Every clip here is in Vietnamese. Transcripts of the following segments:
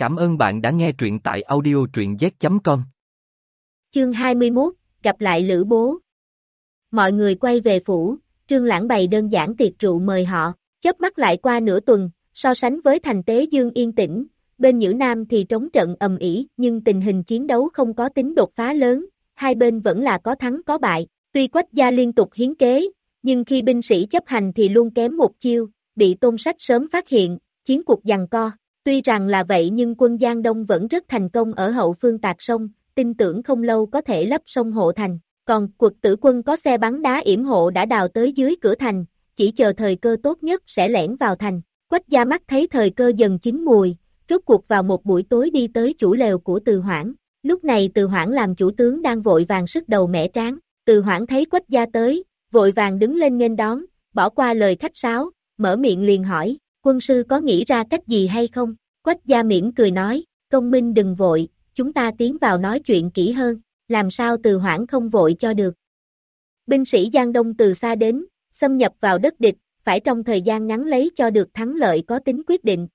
Cảm ơn bạn đã nghe truyện tại audio truyện z.com. Chương 21, gặp lại Lữ Bố. Mọi người quay về phủ, Trương Lãng bày đơn giản tiệc rượu mời họ, chớp mắt lại qua nửa tuần, so sánh với thành tế Dương yên tĩnh, bên Nhữ Nam thì trống trận ầm ĩ, nhưng tình hình chiến đấu không có tính đột phá lớn, hai bên vẫn là có thắng có bại, tuy quách gia liên tục hiến kế, nhưng khi binh sĩ chấp hành thì luôn kém một chiêu, bị tôn sách sớm phát hiện, chiến cuộc giằng co. Tuy rằng là vậy nhưng quân Giang Đông vẫn rất thành công ở hậu phương tạc sông, tin tưởng không lâu có thể lấp sông hộ thành. Còn quật tử quân có xe bắn đá yểm hộ đã đào tới dưới cửa thành, chỉ chờ thời cơ tốt nhất sẽ lẻn vào thành. Quách gia mắt thấy thời cơ dần chín mùi, rốt cuộc vào một buổi tối đi tới chủ lều của Từ Hoảng. Lúc này Từ Hoảng làm chủ tướng đang vội vàng sức đầu mẻ tráng. Từ Hoảng thấy Quách gia tới, vội vàng đứng lên nghênh đón, bỏ qua lời khách sáo, mở miệng liền hỏi, quân sư có nghĩ ra cách gì hay không? Quách gia miễn cười nói, công minh đừng vội, chúng ta tiến vào nói chuyện kỹ hơn, làm sao từ hoãn không vội cho được. Binh sĩ Giang Đông từ xa đến, xâm nhập vào đất địch, phải trong thời gian ngắn lấy cho được thắng lợi có tính quyết định.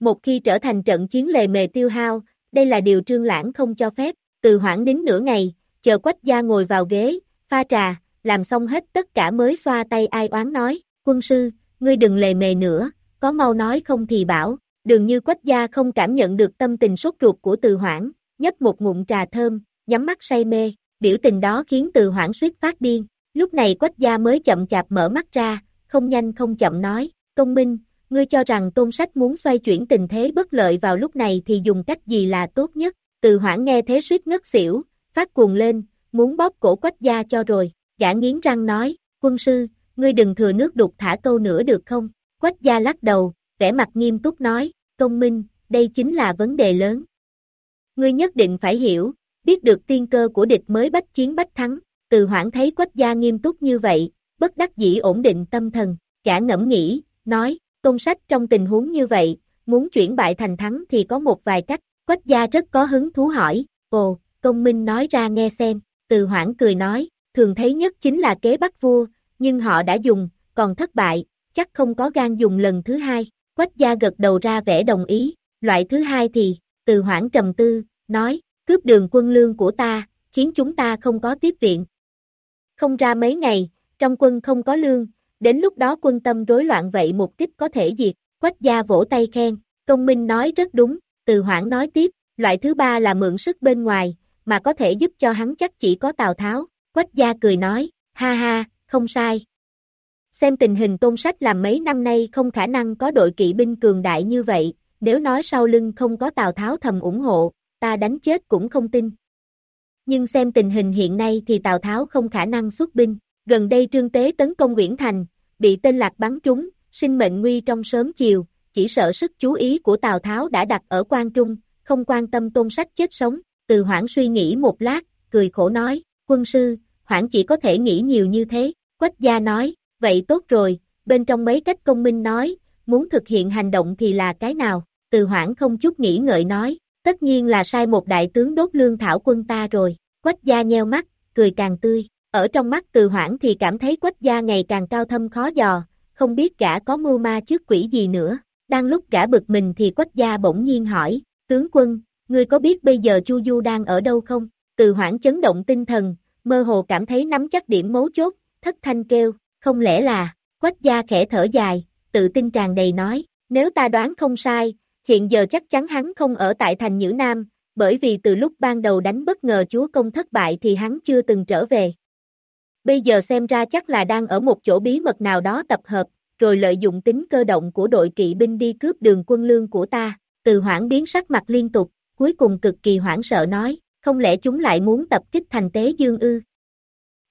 Một khi trở thành trận chiến lề mề tiêu hao, đây là điều trương lãng không cho phép, từ hoãn đến nửa ngày, chờ quách gia ngồi vào ghế, pha trà, làm xong hết tất cả mới xoa tay ai oán nói, quân sư, ngươi đừng lề mề nữa, có mau nói không thì bảo, đường như quách gia không cảm nhận được tâm tình sốt ruột của từ hoảng, nhấp một ngụm trà thơm, nhắm mắt say mê, biểu tình đó khiến từ hoảng suýt phát điên, lúc này quách gia mới chậm chạp mở mắt ra, không nhanh không chậm nói, công minh, ngươi cho rằng tôn sách muốn xoay chuyển tình thế bất lợi vào lúc này thì dùng cách gì là tốt nhất, từ hoảng nghe thế suýt ngất xỉu, phát cuồng lên, muốn bóp cổ quách gia cho rồi, gã nghiến răng nói, quân sư, ngươi đừng thừa nước đục thả câu nữa được không, quách gia lắc đầu, vẻ mặt nghiêm túc nói, công minh, đây chính là vấn đề lớn. Ngươi nhất định phải hiểu, biết được tiên cơ của địch mới bách chiến bách thắng, từ hoảng thấy quách gia nghiêm túc như vậy, bất đắc dĩ ổn định tâm thần, cả ngẫm nghĩ, nói, công sách trong tình huống như vậy, muốn chuyển bại thành thắng thì có một vài cách, quách gia rất có hứng thú hỏi, ồ, công minh nói ra nghe xem, từ hoảng cười nói, thường thấy nhất chính là kế bắt vua, nhưng họ đã dùng, còn thất bại, chắc không có gan dùng lần thứ hai, Quách gia gật đầu ra vẻ đồng ý, loại thứ hai thì, từ hoảng trầm tư, nói, cướp đường quân lương của ta, khiến chúng ta không có tiếp viện. Không ra mấy ngày, trong quân không có lương, đến lúc đó quân tâm rối loạn vậy mục tiếp có thể diệt, quách gia vỗ tay khen, công minh nói rất đúng, từ hoảng nói tiếp, loại thứ ba là mượn sức bên ngoài, mà có thể giúp cho hắn chắc chỉ có Tào Tháo, quách gia cười nói, ha ha, không sai, Xem tình hình tôn sách làm mấy năm nay không khả năng có đội kỵ binh cường đại như vậy, nếu nói sau lưng không có Tào Tháo thầm ủng hộ, ta đánh chết cũng không tin. Nhưng xem tình hình hiện nay thì Tào Tháo không khả năng xuất binh, gần đây trương tế tấn công Nguyễn Thành, bị tên lạc bắn trúng, sinh mệnh nguy trong sớm chiều, chỉ sợ sức chú ý của Tào Tháo đã đặt ở quan trung, không quan tâm tôn sách chết sống, từ hoảng suy nghĩ một lát, cười khổ nói, quân sư, hoảng chỉ có thể nghĩ nhiều như thế, quách gia nói, vậy tốt rồi, bên trong mấy cách công minh nói, muốn thực hiện hành động thì là cái nào, từ hoảng không chút nghĩ ngợi nói, tất nhiên là sai một đại tướng đốt lương thảo quân ta rồi, quách gia nheo mắt, cười càng tươi, ở trong mắt từ hoảng thì cảm thấy quách gia ngày càng cao thâm khó dò, không biết gã có mưu ma trước quỷ gì nữa, đang lúc gã bực mình thì quách gia bỗng nhiên hỏi, tướng quân, ngươi có biết bây giờ Chu Du đang ở đâu không? Từ hoảng chấn động tinh thần, mơ hồ cảm thấy nắm chắc điểm mấu chốt, thất thanh kêu, không lẽ là, quách gia khẽ thở dài, tự tin tràn đầy nói, nếu ta đoán không sai, hiện giờ chắc chắn hắn không ở tại thành Nhữ Nam, bởi vì từ lúc ban đầu đánh bất ngờ chúa công thất bại thì hắn chưa từng trở về. Bây giờ xem ra chắc là đang ở một chỗ bí mật nào đó tập hợp, rồi lợi dụng tính cơ động của đội kỵ binh đi cướp đường quân lương của ta, từ hoảng biến sắc mặt liên tục, cuối cùng cực kỳ hoảng sợ nói, không lẽ chúng lại muốn tập kích thành tế dương ư?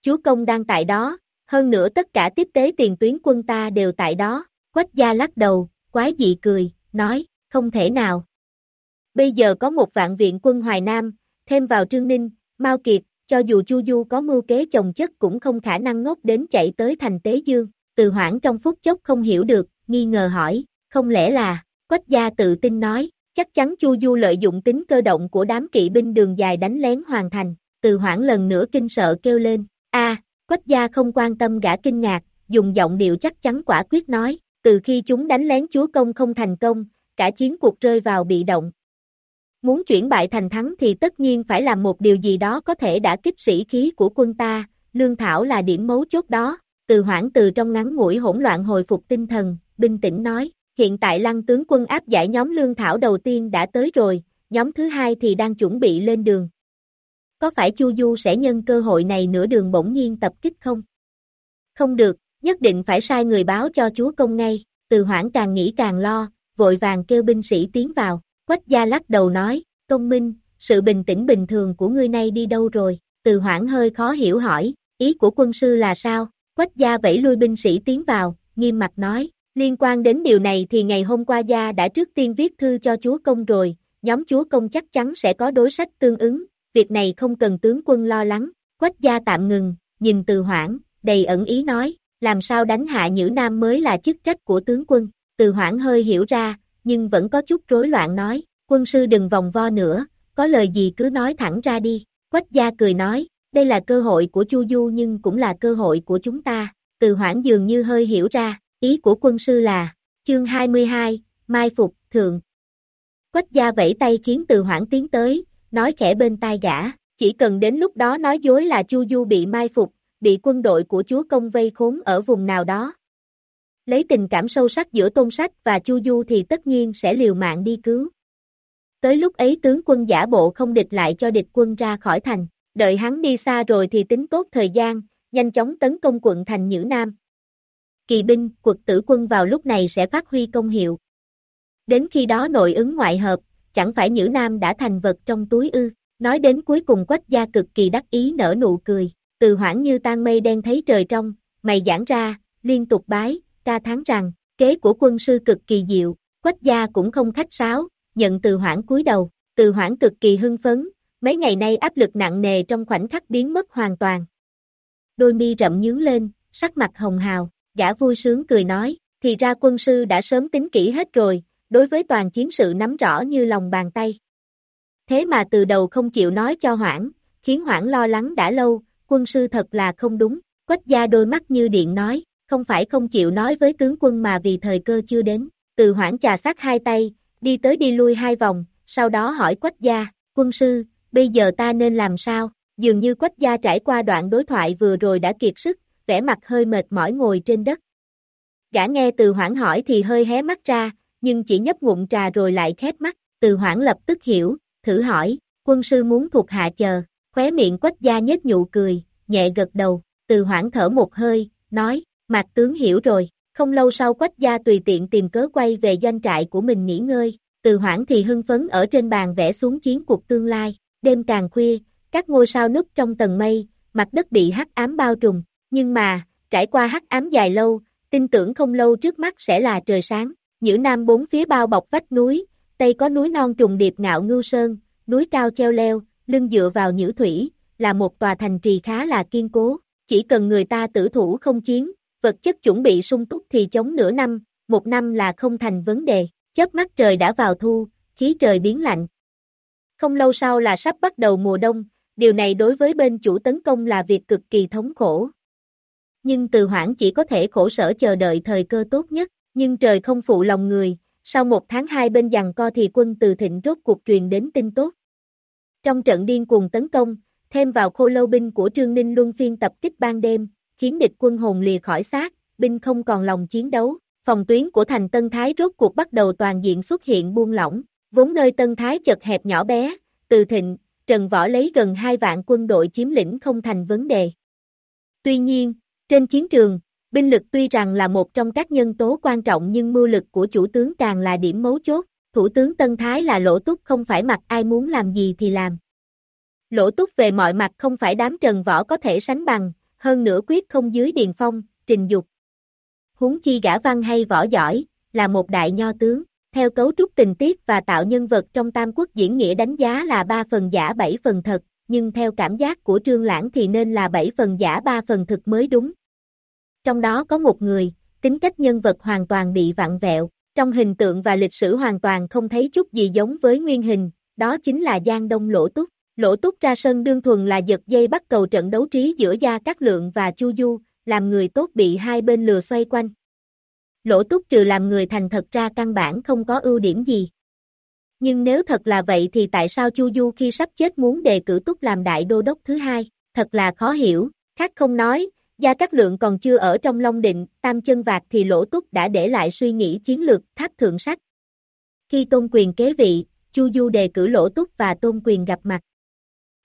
Chúa công đang tại đó, hơn nữa tất cả tiếp tế tiền tuyến quân ta đều tại đó, quách gia lắc đầu, quái dị cười, nói, không thể nào. Bây giờ có một vạn viện quân Hoài Nam, thêm vào Trương Ninh, Mao Kiệt, cho dù Chu Du có mưu kế chồng chất cũng không khả năng ngốc đến chạy tới thành Tế Dương, từ hoảng trong phút chốc không hiểu được, nghi ngờ hỏi, không lẽ là, quách gia tự tin nói, chắc chắn Chu Du lợi dụng tính cơ động của đám kỵ binh đường dài đánh lén hoàn thành, từ hoảng lần nữa kinh sợ kêu lên, a Quách gia không quan tâm gã kinh ngạc, dùng giọng điệu chắc chắn quả quyết nói, từ khi chúng đánh lén chúa công không thành công, cả chiến cuộc rơi vào bị động, Muốn chuyển bại thành thắng thì tất nhiên phải làm một điều gì đó có thể đã kích sĩ khí của quân ta, lương thảo là điểm mấu chốt đó. Từ hoảng từ trong ngắn ngủi hỗn loạn hồi phục tinh thần, bình tĩnh nói, hiện tại lăng tướng quân áp giải nhóm lương thảo đầu tiên đã tới rồi, nhóm thứ hai thì đang chuẩn bị lên đường. Có phải Chu Du sẽ nhân cơ hội này nửa đường bỗng nhiên tập kích không? Không được, nhất định phải sai người báo cho chúa công ngay, từ hoảng càng nghĩ càng lo, vội vàng kêu binh sĩ tiến vào, quách gia lắc đầu nói, công minh, sự bình tĩnh bình thường của ngươi nay đi đâu rồi, từ hoảng hơi khó hiểu hỏi, ý của quân sư là sao, quách gia vẫy lui binh sĩ tiến vào, nghiêm mặt nói, liên quan đến điều này thì ngày hôm qua gia đã trước tiên viết thư cho chúa công rồi, nhóm chúa công chắc chắn sẽ có đối sách tương ứng, việc này không cần tướng quân lo lắng, quách gia tạm ngừng, nhìn từ hoảng, đầy ẩn ý nói, làm sao đánh hạ Nhữ Nam mới là chức trách của tướng quân, từ hoảng hơi hiểu ra, nhưng vẫn có chút rối loạn nói, quân sư đừng vòng vo nữa, có lời gì cứ nói thẳng ra đi, quách gia cười nói, đây là cơ hội của Chu Du nhưng cũng là cơ hội của chúng ta, từ hoảng dường như hơi hiểu ra, ý của quân sư là, chương 22, Mai Phục, Thượng. Quách gia vẫy tay khiến từ hoảng tiến tới, nói khẽ bên tai gã, chỉ cần đến lúc đó nói dối là Chu Du bị mai phục, bị quân đội của chúa công vây khốn ở vùng nào đó. Lấy tình cảm sâu sắc giữa Tôn Sách và Chu Du thì tất nhiên sẽ liều mạng đi cứu. Tới lúc ấy tướng quân giả bộ không địch lại cho địch quân ra khỏi thành, đợi hắn đi xa rồi thì tính tốt thời gian, nhanh chóng tấn công quận thành Nhữ Nam. Kỳ binh, quật tử quân vào lúc này sẽ phát huy công hiệu. Đến khi đó nội ứng ngoại hợp, chẳng phải Nhữ Nam đã thành vật trong túi ư, nói đến cuối cùng quách gia cực kỳ đắc ý nở nụ cười, từ hoảng như tan mây đen thấy trời trong, mày giãn ra, liên tục bái, ca tháng rằng, kế của quân sư cực kỳ diệu, quách gia cũng không khách sáo, nhận từ hoảng cúi đầu, từ hoảng cực kỳ hưng phấn, mấy ngày nay áp lực nặng nề trong khoảnh khắc biến mất hoàn toàn. Đôi mi rậm nhướng lên, sắc mặt hồng hào, gã vui sướng cười nói, thì ra quân sư đã sớm tính kỹ hết rồi, đối với toàn chiến sự nắm rõ như lòng bàn tay. Thế mà từ đầu không chịu nói cho Hoảng, khiến Hoảng lo lắng đã lâu, quân sư thật là không đúng, quách gia đôi mắt như điện nói, không phải không chịu nói với tướng quân mà vì thời cơ chưa đến, từ Hoảng trà sát hai tay, đi tới đi lui hai vòng, sau đó hỏi quách gia, quân sư, bây giờ ta nên làm sao, dường như quách gia trải qua đoạn đối thoại vừa rồi đã kiệt sức, vẻ mặt hơi mệt mỏi ngồi trên đất. Gã nghe từ hoảng hỏi thì hơi hé mắt ra, nhưng chỉ nhấp ngụm trà rồi lại khép mắt, từ hoảng lập tức hiểu, thử hỏi, quân sư muốn thuộc hạ chờ, khóe miệng quách gia nhếch nhụ cười, nhẹ gật đầu, từ hoảng thở một hơi, nói, mạc tướng hiểu rồi, không lâu sau quách gia tùy tiện tìm cớ quay về doanh trại của mình nghỉ ngơi, từ hoảng thì hưng phấn ở trên bàn vẽ xuống chiến cuộc tương lai, đêm càng khuya, các ngôi sao núp trong tầng mây, mặt đất bị hắc ám bao trùm, nhưng mà, trải qua hắc ám dài lâu, tin tưởng không lâu trước mắt sẽ là trời sáng, Nhữ Nam bốn phía bao bọc vách núi, Tây có núi non trùng điệp ngạo ngưu sơn, núi cao treo leo, lưng dựa vào Nhữ Thủy, là một tòa thành trì khá là kiên cố, chỉ cần người ta tử thủ không chiến, vật chất chuẩn bị sung túc thì chống nửa năm, một năm là không thành vấn đề, chớp mắt trời đã vào thu, khí trời biến lạnh. Không lâu sau là sắp bắt đầu mùa đông, điều này đối với bên chủ tấn công là việc cực kỳ thống khổ. Nhưng từ hoãn chỉ có thể khổ sở chờ đợi thời cơ tốt nhất. Nhưng trời không phụ lòng người, sau một tháng hai bên giằng co thì quân từ thịnh rốt cuộc truyền đến tin tốt. Trong trận điên cuồng tấn công, thêm vào khô lâu binh của Trương Ninh luân phiên tập kích ban đêm, khiến địch quân hồn lìa khỏi xác, binh không còn lòng chiến đấu, phòng tuyến của thành Tân Thái rốt cuộc bắt đầu toàn diện xuất hiện buông lỏng, vốn nơi Tân Thái chật hẹp nhỏ bé, từ thịnh, Trần Võ lấy gần hai vạn quân đội chiếm lĩnh không thành vấn đề. Tuy nhiên, trên chiến trường, Binh lực tuy rằng là một trong các nhân tố quan trọng nhưng mưu lực của chủ tướng càng là điểm mấu chốt, thủ tướng Tân Thái là lỗ túc không phải mặc ai muốn làm gì thì làm. Lỗ túc về mọi mặt không phải đám trần võ có thể sánh bằng, hơn nữa quyết không dưới điền phong, trình dục. Huống chi gã văn hay võ giỏi, là một đại nho tướng, theo cấu trúc tình tiết và tạo nhân vật trong Tam Quốc diễn nghĩa đánh giá là 3 phần giả 7 phần thật, nhưng theo cảm giác của Trương Lãng thì nên là 7 phần giả 3 phần thực mới đúng, trong đó có một người, tính cách nhân vật hoàn toàn bị vặn vẹo, trong hình tượng và lịch sử hoàn toàn không thấy chút gì giống với nguyên hình, đó chính là Giang Đông Lỗ Túc. Lỗ Túc ra sân đương thuần là giật dây bắt cầu trận đấu trí giữa Gia Cát Lượng và Chu Du, làm người tốt bị hai bên lừa xoay quanh. Lỗ Túc trừ làm người thành thật ra căn bản không có ưu điểm gì. Nhưng nếu thật là vậy thì tại sao Chu Du khi sắp chết muốn đề cử Túc làm đại đô đốc thứ hai, thật là khó hiểu, khác không nói, Gia Cát Lượng còn chưa ở trong Long Định, tam chân vạc thì Lỗ Túc đã để lại suy nghĩ chiến lược tháp thượng sách. Khi Tôn Quyền kế vị, Chu Du đề cử Lỗ Túc và Tôn Quyền gặp mặt.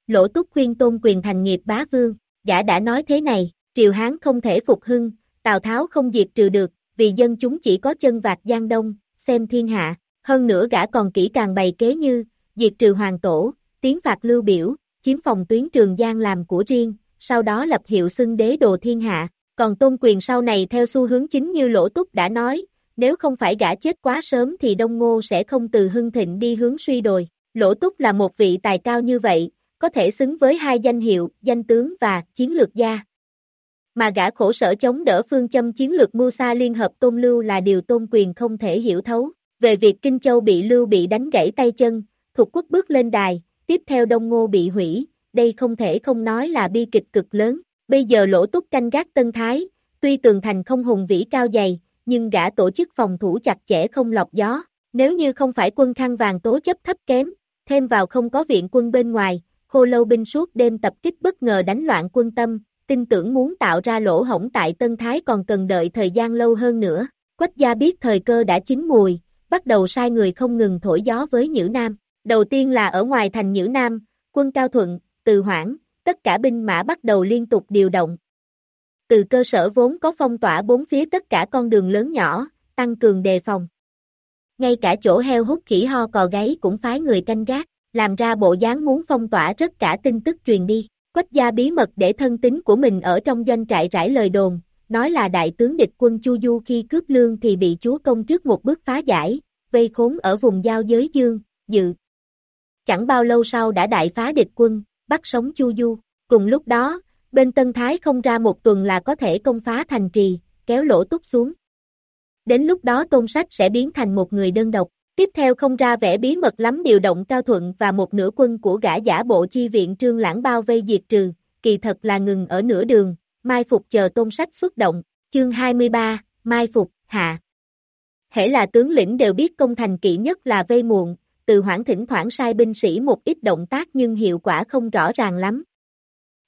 Lỗ Túc khuyên Tôn Quyền thành nghiệp bá vương, gã đã nói thế này, triều Hán không thể phục hưng, Tào Tháo không diệt trừ được, vì dân chúng chỉ có chân vạc Giang Đông, xem thiên hạ, hơn nữa gã còn kỹ càng bày kế như, diệt trừ hoàng tổ, tiến phạt lưu biểu, chiếm phòng tuyến trường Giang làm của riêng, sau đó lập hiệu xưng đế đồ thiên hạ, còn tôn quyền sau này theo xu hướng chính như Lỗ Túc đã nói, nếu không phải gã chết quá sớm thì Đông Ngô sẽ không từ hưng thịnh đi hướng suy đồi. Lỗ Túc là một vị tài cao như vậy, có thể xứng với hai danh hiệu, danh tướng và chiến lược gia. Mà gã khổ sở chống đỡ phương châm chiến lược mưu sa liên hợp tôn lưu là điều tôn quyền không thể hiểu thấu. Về việc Kinh Châu bị lưu bị đánh gãy tay chân, thuộc quốc bước lên đài, tiếp theo Đông Ngô bị hủy, đây không thể không nói là bi kịch cực lớn. Bây giờ lỗ túc canh gác Tân Thái, tuy tường thành không hùng vĩ cao dày, nhưng gã tổ chức phòng thủ chặt chẽ không lọc gió. Nếu như không phải quân khăn vàng tố chấp thấp kém, thêm vào không có viện quân bên ngoài, khô lâu binh suốt đêm tập kích bất ngờ đánh loạn quân tâm, tin tưởng muốn tạo ra lỗ hổng tại Tân Thái còn cần đợi thời gian lâu hơn nữa. Quách gia biết thời cơ đã chín mùi, bắt đầu sai người không ngừng thổi gió với Nhữ Nam. Đầu tiên là ở ngoài thành Nhữ Nam, quân Cao Thuận, từ hoãn, tất cả binh mã bắt đầu liên tục điều động. Từ cơ sở vốn có phong tỏa bốn phía tất cả con đường lớn nhỏ, tăng cường đề phòng. Ngay cả chỗ heo hút khỉ ho cò gáy cũng phái người canh gác, làm ra bộ dáng muốn phong tỏa rất cả tin tức truyền đi. Quách gia bí mật để thân tính của mình ở trong doanh trại rải lời đồn, nói là đại tướng địch quân Chu Du khi cướp lương thì bị chúa công trước một bước phá giải, vây khốn ở vùng giao giới dương, dự. Chẳng bao lâu sau đã đại phá địch quân, bắt sống Chu Du. Cùng lúc đó, bên Tân Thái không ra một tuần là có thể công phá thành trì, kéo lỗ túc xuống. Đến lúc đó tôn sách sẽ biến thành một người đơn độc. Tiếp theo không ra vẻ bí mật lắm điều động Cao Thuận và một nửa quân của gã giả bộ chi viện trương lãng bao vây diệt trừ, kỳ thật là ngừng ở nửa đường, mai phục chờ tôn sách xuất động, chương 23, mai phục, hạ. Hễ là tướng lĩnh đều biết công thành kỹ nhất là vây muộn, từ hoãn thỉnh thoảng sai binh sĩ một ít động tác nhưng hiệu quả không rõ ràng lắm.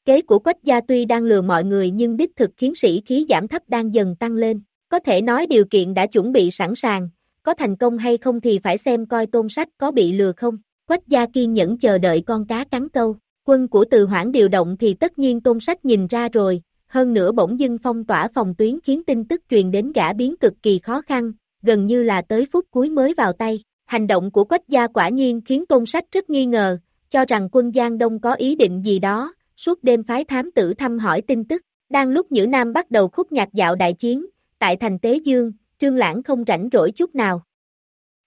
Kế của Quách Gia tuy đang lừa mọi người nhưng đích thực khiến sĩ khí giảm thấp đang dần tăng lên. Có thể nói điều kiện đã chuẩn bị sẵn sàng, có thành công hay không thì phải xem coi tôn sách có bị lừa không. Quách Gia kiên nhẫn chờ đợi con cá cắn câu. Quân của từ hoãn điều động thì tất nhiên tôn sách nhìn ra rồi, hơn nữa bỗng dưng phong tỏa phòng tuyến khiến tin tức truyền đến gã biến cực kỳ khó khăn, gần như là tới phút cuối mới vào tay. Hành động của Quách Gia quả nhiên khiến tôn sách rất nghi ngờ, cho rằng quân Giang Đông có ý định gì đó, suốt đêm phái thám tử thăm hỏi tin tức. Đang lúc Nhữ Nam bắt đầu khúc nhạc dạo đại chiến, tại thành Tế Dương, Trương Lãng không rảnh rỗi chút nào.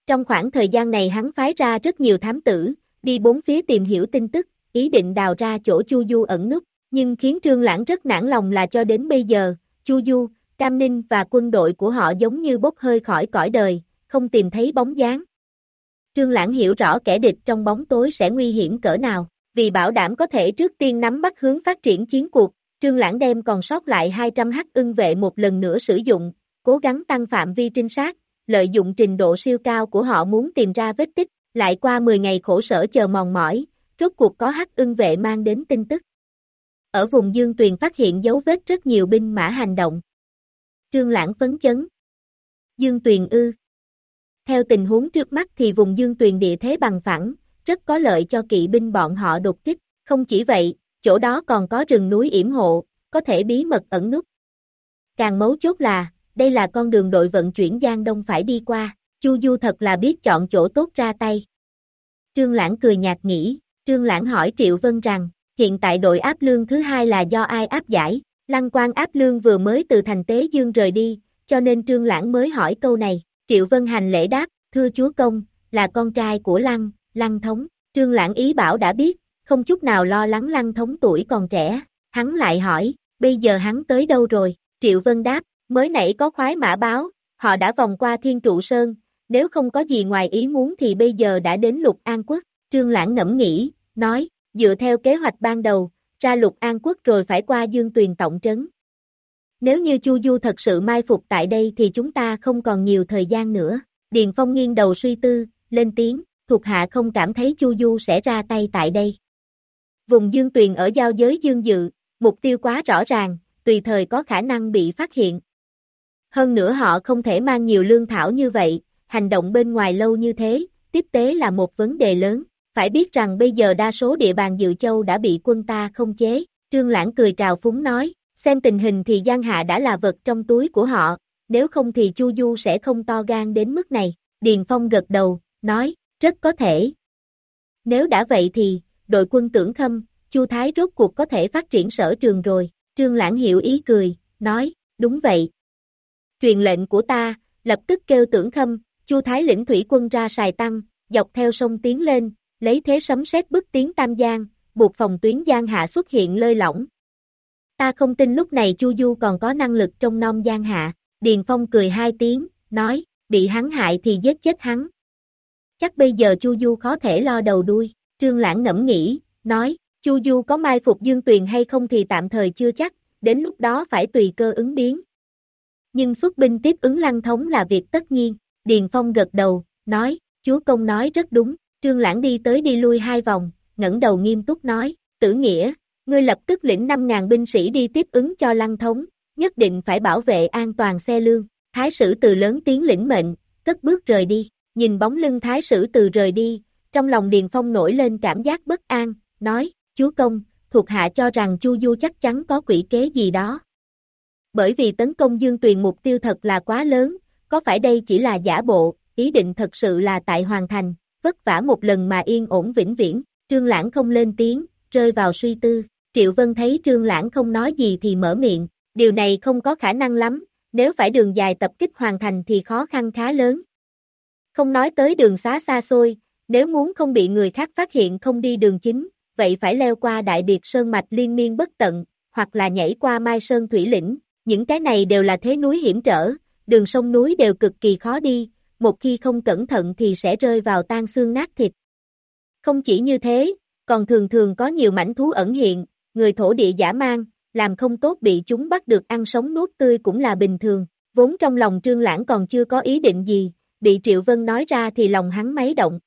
Trong khoảng thời gian này hắn phái ra rất nhiều thám tử, đi bốn phía tìm hiểu tin tức, ý định đào ra chỗ Chu Du ẩn núp, nhưng khiến Trương Lãng rất nản lòng là cho đến bây giờ, Chu Du, Cam Ninh và quân đội của họ giống như bốc hơi khỏi cõi đời, không tìm thấy bóng dáng. Trương Lãng hiểu rõ kẻ địch trong bóng tối sẽ nguy hiểm cỡ nào, vì bảo đảm có thể trước tiên nắm bắt hướng phát triển chiến cuộc, Trương Lãng đem còn sót lại 200 hắc ưng vệ một lần nữa sử dụng, cố gắng tăng phạm vi trinh sát, lợi dụng trình độ siêu cao của họ muốn tìm ra vết tích, lại qua 10 ngày khổ sở chờ mòn mỏi, rốt cuộc có hắc ưng vệ mang đến tin tức. Ở vùng Dương Tuyền phát hiện dấu vết rất nhiều binh mã hành động. Trương Lãng phấn chấn. Dương Tuyền ư. Theo tình huống trước mắt thì vùng Dương Tuyền địa thế bằng phẳng, rất có lợi cho kỵ binh bọn họ đột kích, không chỉ vậy, chỗ đó còn có rừng núi yểm hộ, có thể bí mật ẩn nút. Càng mấu chốt là, đây là con đường đội vận chuyển Giang Đông phải đi qua, Chu Du thật là biết chọn chỗ tốt ra tay. Trương Lãng cười nhạt nghĩ, Trương Lãng hỏi Triệu Vân rằng, hiện tại đội áp lương thứ hai là do ai áp giải, Lăng Quang áp lương vừa mới từ thành tế dương rời đi, cho nên Trương Lãng mới hỏi câu này, Triệu Vân hành lễ đáp, thưa chúa công, là con trai của Lăng, Lăng Thống, Trương Lãng ý bảo đã biết, không chút nào lo lắng Lăng Thống tuổi còn trẻ, hắn lại hỏi, bây giờ hắn tới đâu rồi, Triệu Vân đáp, mới nãy có khoái mã báo, họ đã vòng qua Thiên Trụ Sơn, nếu không có gì ngoài ý muốn thì bây giờ đã đến Lục An Quốc, Trương Lãng ngẫm nghĩ, nói, dựa theo kế hoạch ban đầu, ra Lục An Quốc rồi phải qua Dương Tuyền Tổng Trấn. Nếu như Chu Du thật sự mai phục tại đây thì chúng ta không còn nhiều thời gian nữa. Điền Phong nghiêng đầu suy tư, lên tiếng, thuộc hạ không cảm thấy Chu Du sẽ ra tay tại đây. Vùng dương tuyền ở giao giới dương dự, mục tiêu quá rõ ràng, tùy thời có khả năng bị phát hiện. Hơn nữa họ không thể mang nhiều lương thảo như vậy, hành động bên ngoài lâu như thế, tiếp tế là một vấn đề lớn. Phải biết rằng bây giờ đa số địa bàn Dự Châu đã bị quân ta không chế, Trương Lãng cười trào phúng nói, xem tình hình thì Giang Hạ đã là vật trong túi của họ, nếu không thì Chu Du sẽ không to gan đến mức này. Điền Phong gật đầu, nói, rất có thể. Nếu đã vậy thì, đội quân tưởng khâm, Chu Thái rốt cuộc có thể phát triển sở trường rồi, Trương Lãng hiểu ý cười, nói, đúng vậy. Truyền lệnh của ta, lập tức kêu tưởng khâm, Chu Thái lĩnh thủy quân ra xài tăng, dọc theo sông tiến lên, lấy thế sấm sét bức tiến Tam Giang, buộc phòng tuyến Giang Hạ xuất hiện lơi lỏng. Ta không tin lúc này Chu Du còn có năng lực trong non Giang Hạ, Điền Phong cười hai tiếng, nói, bị hắn hại thì giết chết hắn. Chắc bây giờ Chu Du khó thể lo đầu đuôi, Trương Lãng ngẫm nghĩ, nói, Chu Du có mai phục Dương Tuyền hay không thì tạm thời chưa chắc, đến lúc đó phải tùy cơ ứng biến. Nhưng xuất binh tiếp ứng lăng thống là việc tất nhiên, Điền Phong gật đầu, nói, chúa công nói rất đúng, Trương Lãng đi tới đi lui hai vòng, ngẩng đầu nghiêm túc nói, tử nghĩa, ngươi lập tức lĩnh 5.000 binh sĩ đi tiếp ứng cho lăng thống, nhất định phải bảo vệ an toàn xe lương. Thái sử từ lớn tiếng lĩnh mệnh, cất bước rời đi, nhìn bóng lưng thái sử từ rời đi, trong lòng Điền Phong nổi lên cảm giác bất an, nói, chúa công, thuộc hạ cho rằng Chu Du chắc chắn có quỷ kế gì đó. Bởi vì tấn công Dương Tuyền mục tiêu thật là quá lớn, có phải đây chỉ là giả bộ, ý định thật sự là tại hoàn thành, vất vả một lần mà yên ổn vĩnh viễn, Trương Lãng không lên tiếng, rơi vào suy tư, Triệu Vân thấy Trương Lãng không nói gì thì mở miệng, điều này không có khả năng lắm, nếu phải đường dài tập kích hoàn thành thì khó khăn khá lớn. Không nói tới đường xá xa xôi, nếu muốn không bị người khác phát hiện không đi đường chính, vậy phải leo qua đại biệt sơn mạch liên miên bất tận, hoặc là nhảy qua mai sơn thủy lĩnh, những cái này đều là thế núi hiểm trở, đường sông núi đều cực kỳ khó đi, một khi không cẩn thận thì sẽ rơi vào tan xương nát thịt. Không chỉ như thế, còn thường thường có nhiều mảnh thú ẩn hiện, người thổ địa giả mang, làm không tốt bị chúng bắt được ăn sống nuốt tươi cũng là bình thường, vốn trong lòng trương lãng còn chưa có ý định gì, bị Triệu Vân nói ra thì lòng hắn máy động.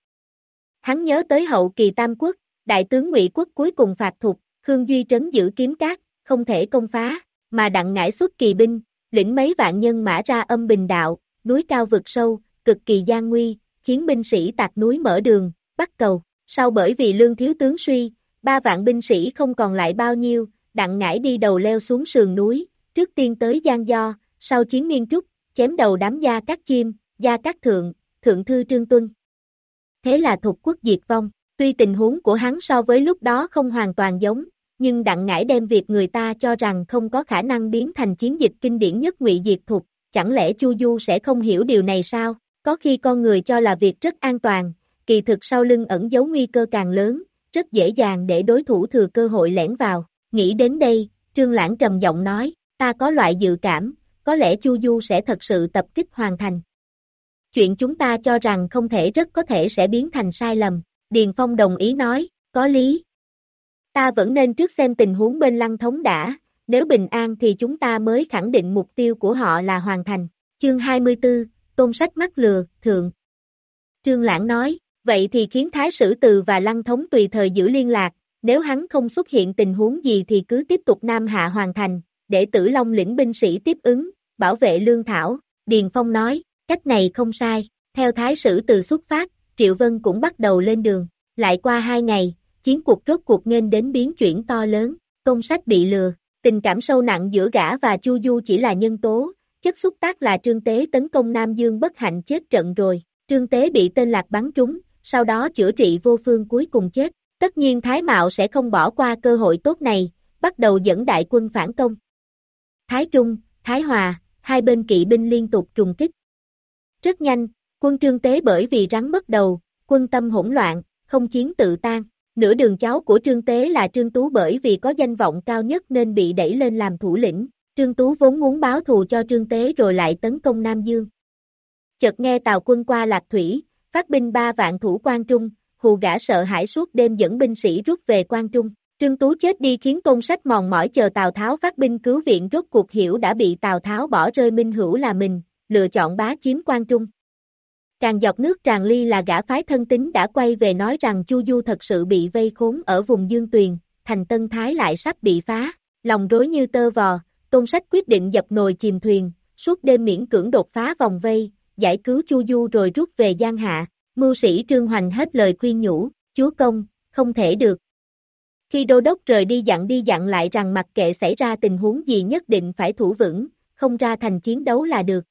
Hắn nhớ tới hậu kỳ Tam Quốc, đại tướng ngụy Quốc cuối cùng phạt thục, Khương Duy trấn giữ kiếm cát, không thể công phá, mà đặng ngải xuất kỳ binh, lĩnh mấy vạn nhân mã ra âm bình đạo, núi cao vực sâu, cực kỳ gian nguy, khiến binh sĩ tạc núi mở đường, bắt cầu. Sau bởi vì lương thiếu tướng suy, ba vạn binh sĩ không còn lại bao nhiêu, đặng ngải đi đầu leo xuống sườn núi, trước tiên tới Giang Do, sau chiến miên trúc, chém đầu đám gia các chim, gia các thượng, thượng thư trương tuân. Thế là thục quốc diệt vong, tuy tình huống của hắn so với lúc đó không hoàn toàn giống, nhưng đặng ngải đem việc người ta cho rằng không có khả năng biến thành chiến dịch kinh điển nhất ngụy diệt thục, chẳng lẽ Chu Du sẽ không hiểu điều này sao? Có khi con người cho là việc rất an toàn, kỳ thực sau lưng ẩn giấu nguy cơ càng lớn, rất dễ dàng để đối thủ thừa cơ hội lẻn vào. Nghĩ đến đây, Trương Lãng trầm giọng nói, ta có loại dự cảm, có lẽ Chu Du sẽ thật sự tập kích hoàn thành. Chuyện chúng ta cho rằng không thể rất có thể sẽ biến thành sai lầm, Điền Phong đồng ý nói, có lý. Ta vẫn nên trước xem tình huống bên lăng thống đã, nếu bình an thì chúng ta mới khẳng định mục tiêu của họ là hoàn thành. Chương 24, Tôn sách mắt lừa, thượng. Trương Lãng nói, vậy thì khiến Thái Sử Từ và Lăng Thống tùy thời giữ liên lạc, nếu hắn không xuất hiện tình huống gì thì cứ tiếp tục Nam Hạ hoàn thành, để tử Long lĩnh binh sĩ tiếp ứng, bảo vệ lương thảo. Điền Phong nói, cách này không sai, theo Thái Sử Từ xuất phát, Triệu Vân cũng bắt đầu lên đường. Lại qua hai ngày, chiến cuộc rốt cuộc nên đến biến chuyển to lớn, công sách bị lừa, tình cảm sâu nặng giữa gã và Chu Du chỉ là nhân tố, chất xúc tác là Trương Tế tấn công Nam Dương bất hạnh chết trận rồi, Trương Tế bị tên lạc bắn trúng, sau đó chữa trị vô phương cuối cùng chết, tất nhiên Thái Mạo sẽ không bỏ qua cơ hội tốt này, bắt đầu dẫn đại quân phản công. Thái Trung, Thái Hòa, hai bên kỵ binh liên tục trùng kích. Rất nhanh, quân Trương Tế bởi vì rắn mất đầu, quân tâm hỗn loạn, không chiến tự tan. Nửa đường cháu của Trương Tế là Trương Tú bởi vì có danh vọng cao nhất nên bị đẩy lên làm thủ lĩnh. Trương Tú vốn muốn báo thù cho Trương Tế rồi lại tấn công Nam Dương. Chợt nghe Tào quân qua Lạc Thủy, phát binh ba vạn thủ quan trung, hù gã sợ hãi suốt đêm dẫn binh sĩ rút về quan trung. Trương Tú chết đi khiến công sách mòn mỏi chờ Tào Tháo phát binh cứu viện rốt cuộc hiểu đã bị Tào Tháo bỏ rơi minh hữu là mình, lựa chọn bá chiếm quan trung. Càng dọc nước tràn ly là gã phái thân tín đã quay về nói rằng Chu Du thật sự bị vây khốn ở vùng Dương Tuyền, thành Tân Thái lại sắp bị phá, lòng rối như tơ vò, tôn sách quyết định dập nồi chìm thuyền, suốt đêm miễn cưỡng đột phá vòng vây, giải cứu Chu Du rồi rút về Giang Hạ, mưu sĩ Trương Hoành hết lời khuyên nhủ, chúa công, không thể được. Khi đô đốc rời đi dặn đi dặn lại rằng mặc kệ xảy ra tình huống gì nhất định phải thủ vững, không ra thành chiến đấu là được.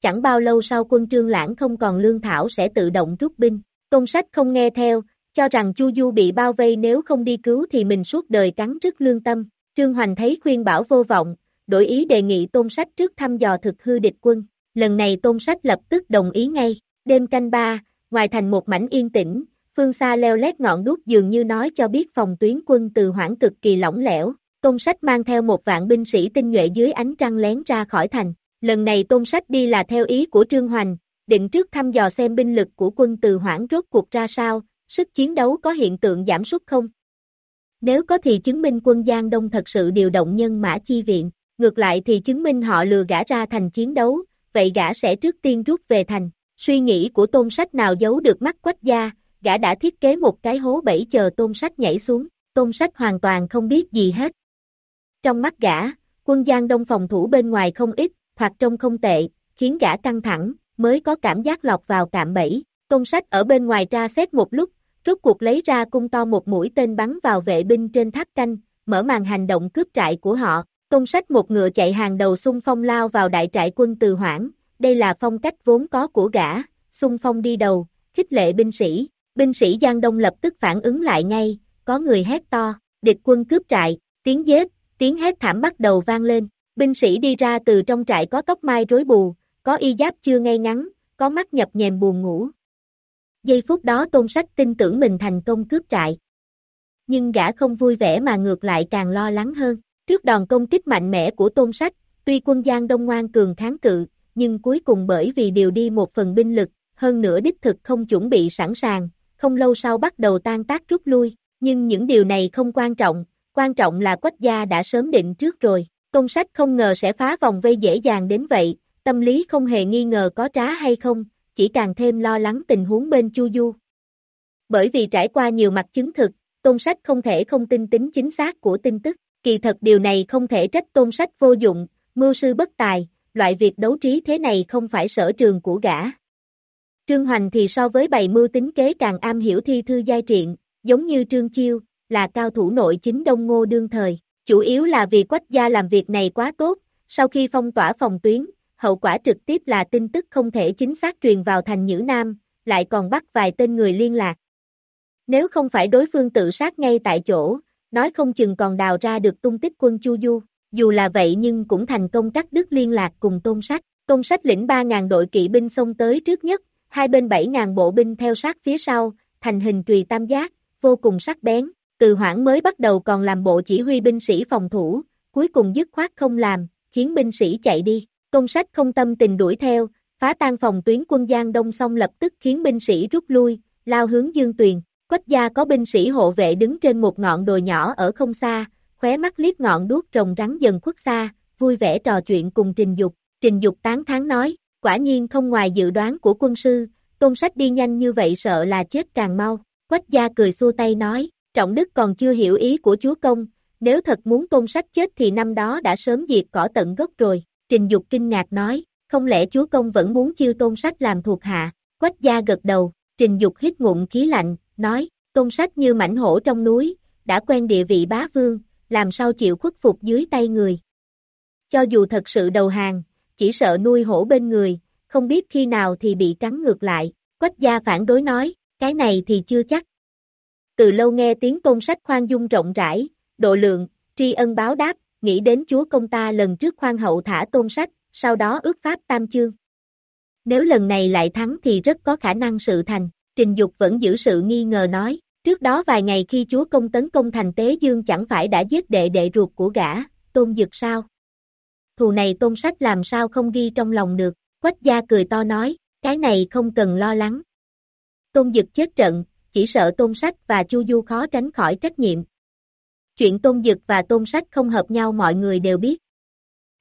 Chẳng bao lâu sau quân trương lãng không còn lương thảo sẽ tự động rút binh, tôn sách không nghe theo, cho rằng Chu Du bị bao vây nếu không đi cứu thì mình suốt đời cắn rứt lương tâm. Trương Hoành thấy khuyên bảo vô vọng, đổi ý đề nghị tôn sách trước thăm dò thực hư địch quân. Lần này tôn sách lập tức đồng ý ngay. Đêm canh ba, ngoài thành một mảnh yên tĩnh, phương xa leo lét ngọn đuốc dường như nói cho biết phòng tuyến quân từ hoảng cực kỳ lỏng lẻo. Tôn sách mang theo một vạn binh sĩ tinh nhuệ dưới ánh trăng lén ra khỏi thành. Lần này tôn sách đi là theo ý của Trương Hoành, định trước thăm dò xem binh lực của quân từ hoảng rốt cuộc ra sao, sức chiến đấu có hiện tượng giảm sút không? Nếu có thì chứng minh quân Giang Đông thật sự điều động nhân mã chi viện, ngược lại thì chứng minh họ lừa gã ra thành chiến đấu, vậy gã sẽ trước tiên rút về thành. Suy nghĩ của tôn sách nào giấu được mắt quách gia, gã đã thiết kế một cái hố bẫy chờ tôn sách nhảy xuống, tôn sách hoàn toàn không biết gì hết. Trong mắt gã, quân Giang Đông phòng thủ bên ngoài không ít, hoặc trông không tệ, khiến gã căng thẳng, mới có cảm giác lọt vào cạm bẫy. Tôn sách ở bên ngoài ra xét một lúc, rốt cuộc lấy ra cung to một mũi tên bắn vào vệ binh trên tháp canh, mở màn hành động cướp trại của họ. Tôn sách một ngựa chạy hàng đầu xung phong lao vào đại trại quân từ hoảng, đây là phong cách vốn có của gã, xung phong đi đầu, khích lệ binh sĩ. Binh sĩ Giang Đông lập tức phản ứng lại ngay, có người hét to, địch quân cướp trại, tiếng giết, tiếng hét thảm bắt đầu vang lên. Binh sĩ đi ra từ trong trại có tóc mai rối bù, có y giáp chưa ngay ngắn, có mắt nhập nhèm buồn ngủ, Giây phút đó tôn sách tin tưởng mình thành công cướp trại. Nhưng gã không vui vẻ mà ngược lại càng lo lắng hơn. Trước đòn công kích mạnh mẽ của tôn sách, tuy quân Giang Đông ngoan cường kháng cự, nhưng cuối cùng bởi vì điều đi một phần binh lực, hơn nữa đích thực không chuẩn bị sẵn sàng, không lâu sau bắt đầu tan tác rút lui. Nhưng những điều này không quan trọng, quan trọng là quách gia đã sớm định trước rồi. Tôn sách không ngờ sẽ phá vòng vây dễ dàng đến vậy, tâm lý không hề nghi ngờ có trá hay không, chỉ càng thêm lo lắng tình huống bên Chu Du. Bởi vì trải qua nhiều mặt chứng thực, tôn sách không thể không tin tính chính xác của tin tức, kỳ thật điều này không thể trách tôn sách vô dụng, mưu sư bất tài, loại việc đấu trí thế này không phải sở trường của gã. Trương Hoành thì so với bày mưu tính kế càng am hiểu thi thư giai triện, giống như Trương Chiêu, là cao thủ nội chính Đông Ngô đương thời, chủ yếu là vì quách gia làm việc này quá tốt, sau khi phong tỏa phòng tuyến, hậu quả trực tiếp là tin tức không thể chính xác truyền vào thành Nhữ Nam, lại còn bắt vài tên người liên lạc. Nếu không phải đối phương tự sát ngay tại chỗ, nói không chừng còn đào ra được tung tích quân Chu Du, dù là vậy nhưng cũng thành công cắt đứt liên lạc cùng tôn sách. Tôn sách lĩnh 3.000 đội kỵ binh xông tới trước nhất, hai bên 7.000 bộ binh theo sát phía sau, thành hình trùy tam giác, vô cùng sắc bén. Từ hoảng mới bắt đầu còn làm bộ chỉ huy binh sĩ phòng thủ, cuối cùng dứt khoát không làm, khiến binh sĩ chạy đi. Tôn sách không tâm tình đuổi theo, phá tan phòng tuyến quân Giang Đông xong lập tức khiến binh sĩ rút lui, lao hướng Dương Tuyền. Quách gia có binh sĩ hộ vệ đứng trên một ngọn đồi nhỏ ở không xa, khóe mắt liếc ngọn đuốc rồng rắn dần khuất xa, vui vẻ trò chuyện cùng Trình Dục. Trình Dục tán thán nói, quả nhiên không ngoài dự đoán của quân sư, tôn sách đi nhanh như vậy sợ là chết càng mau. Quách gia cười xua tay nói, trọng đức còn chưa hiểu ý của chúa công, nếu thật muốn tôn sách chết thì năm đó đã sớm diệt cỏ tận gốc rồi. Trình Dục kinh ngạc nói, không lẽ chúa công vẫn muốn chiêu tôn sách làm thuộc hạ, quách gia gật đầu, Trình Dục hít ngụm khí lạnh, nói, tôn sách như mảnh hổ trong núi, đã quen địa vị bá vương, làm sao chịu khuất phục dưới tay người. Cho dù thật sự đầu hàng, chỉ sợ nuôi hổ bên người, không biết khi nào thì bị cắn ngược lại, quách gia phản đối nói, cái này thì chưa chắc. Từ lâu nghe tiếng tôn sách khoan dung rộng rãi, độ lượng, tri ân báo đáp, nghĩ đến chúa công ta lần trước khoan hậu thả tôn sách, sau đó ước pháp tam chương. Nếu lần này lại thắng thì rất có khả năng sự thành, trình dục vẫn giữ sự nghi ngờ nói, trước đó vài ngày khi chúa công tấn công thành tế dương chẳng phải đã giết đệ đệ ruột của gã, tôn dực sao? Thù này tôn sách làm sao không ghi trong lòng được, quách gia cười to nói, cái này không cần lo lắng. Tôn dực chết trận, chỉ sợ tôn sách và chu du khó tránh khỏi trách nhiệm, Chuyện Tôn Dực và Tôn Sách không hợp nhau mọi người đều biết.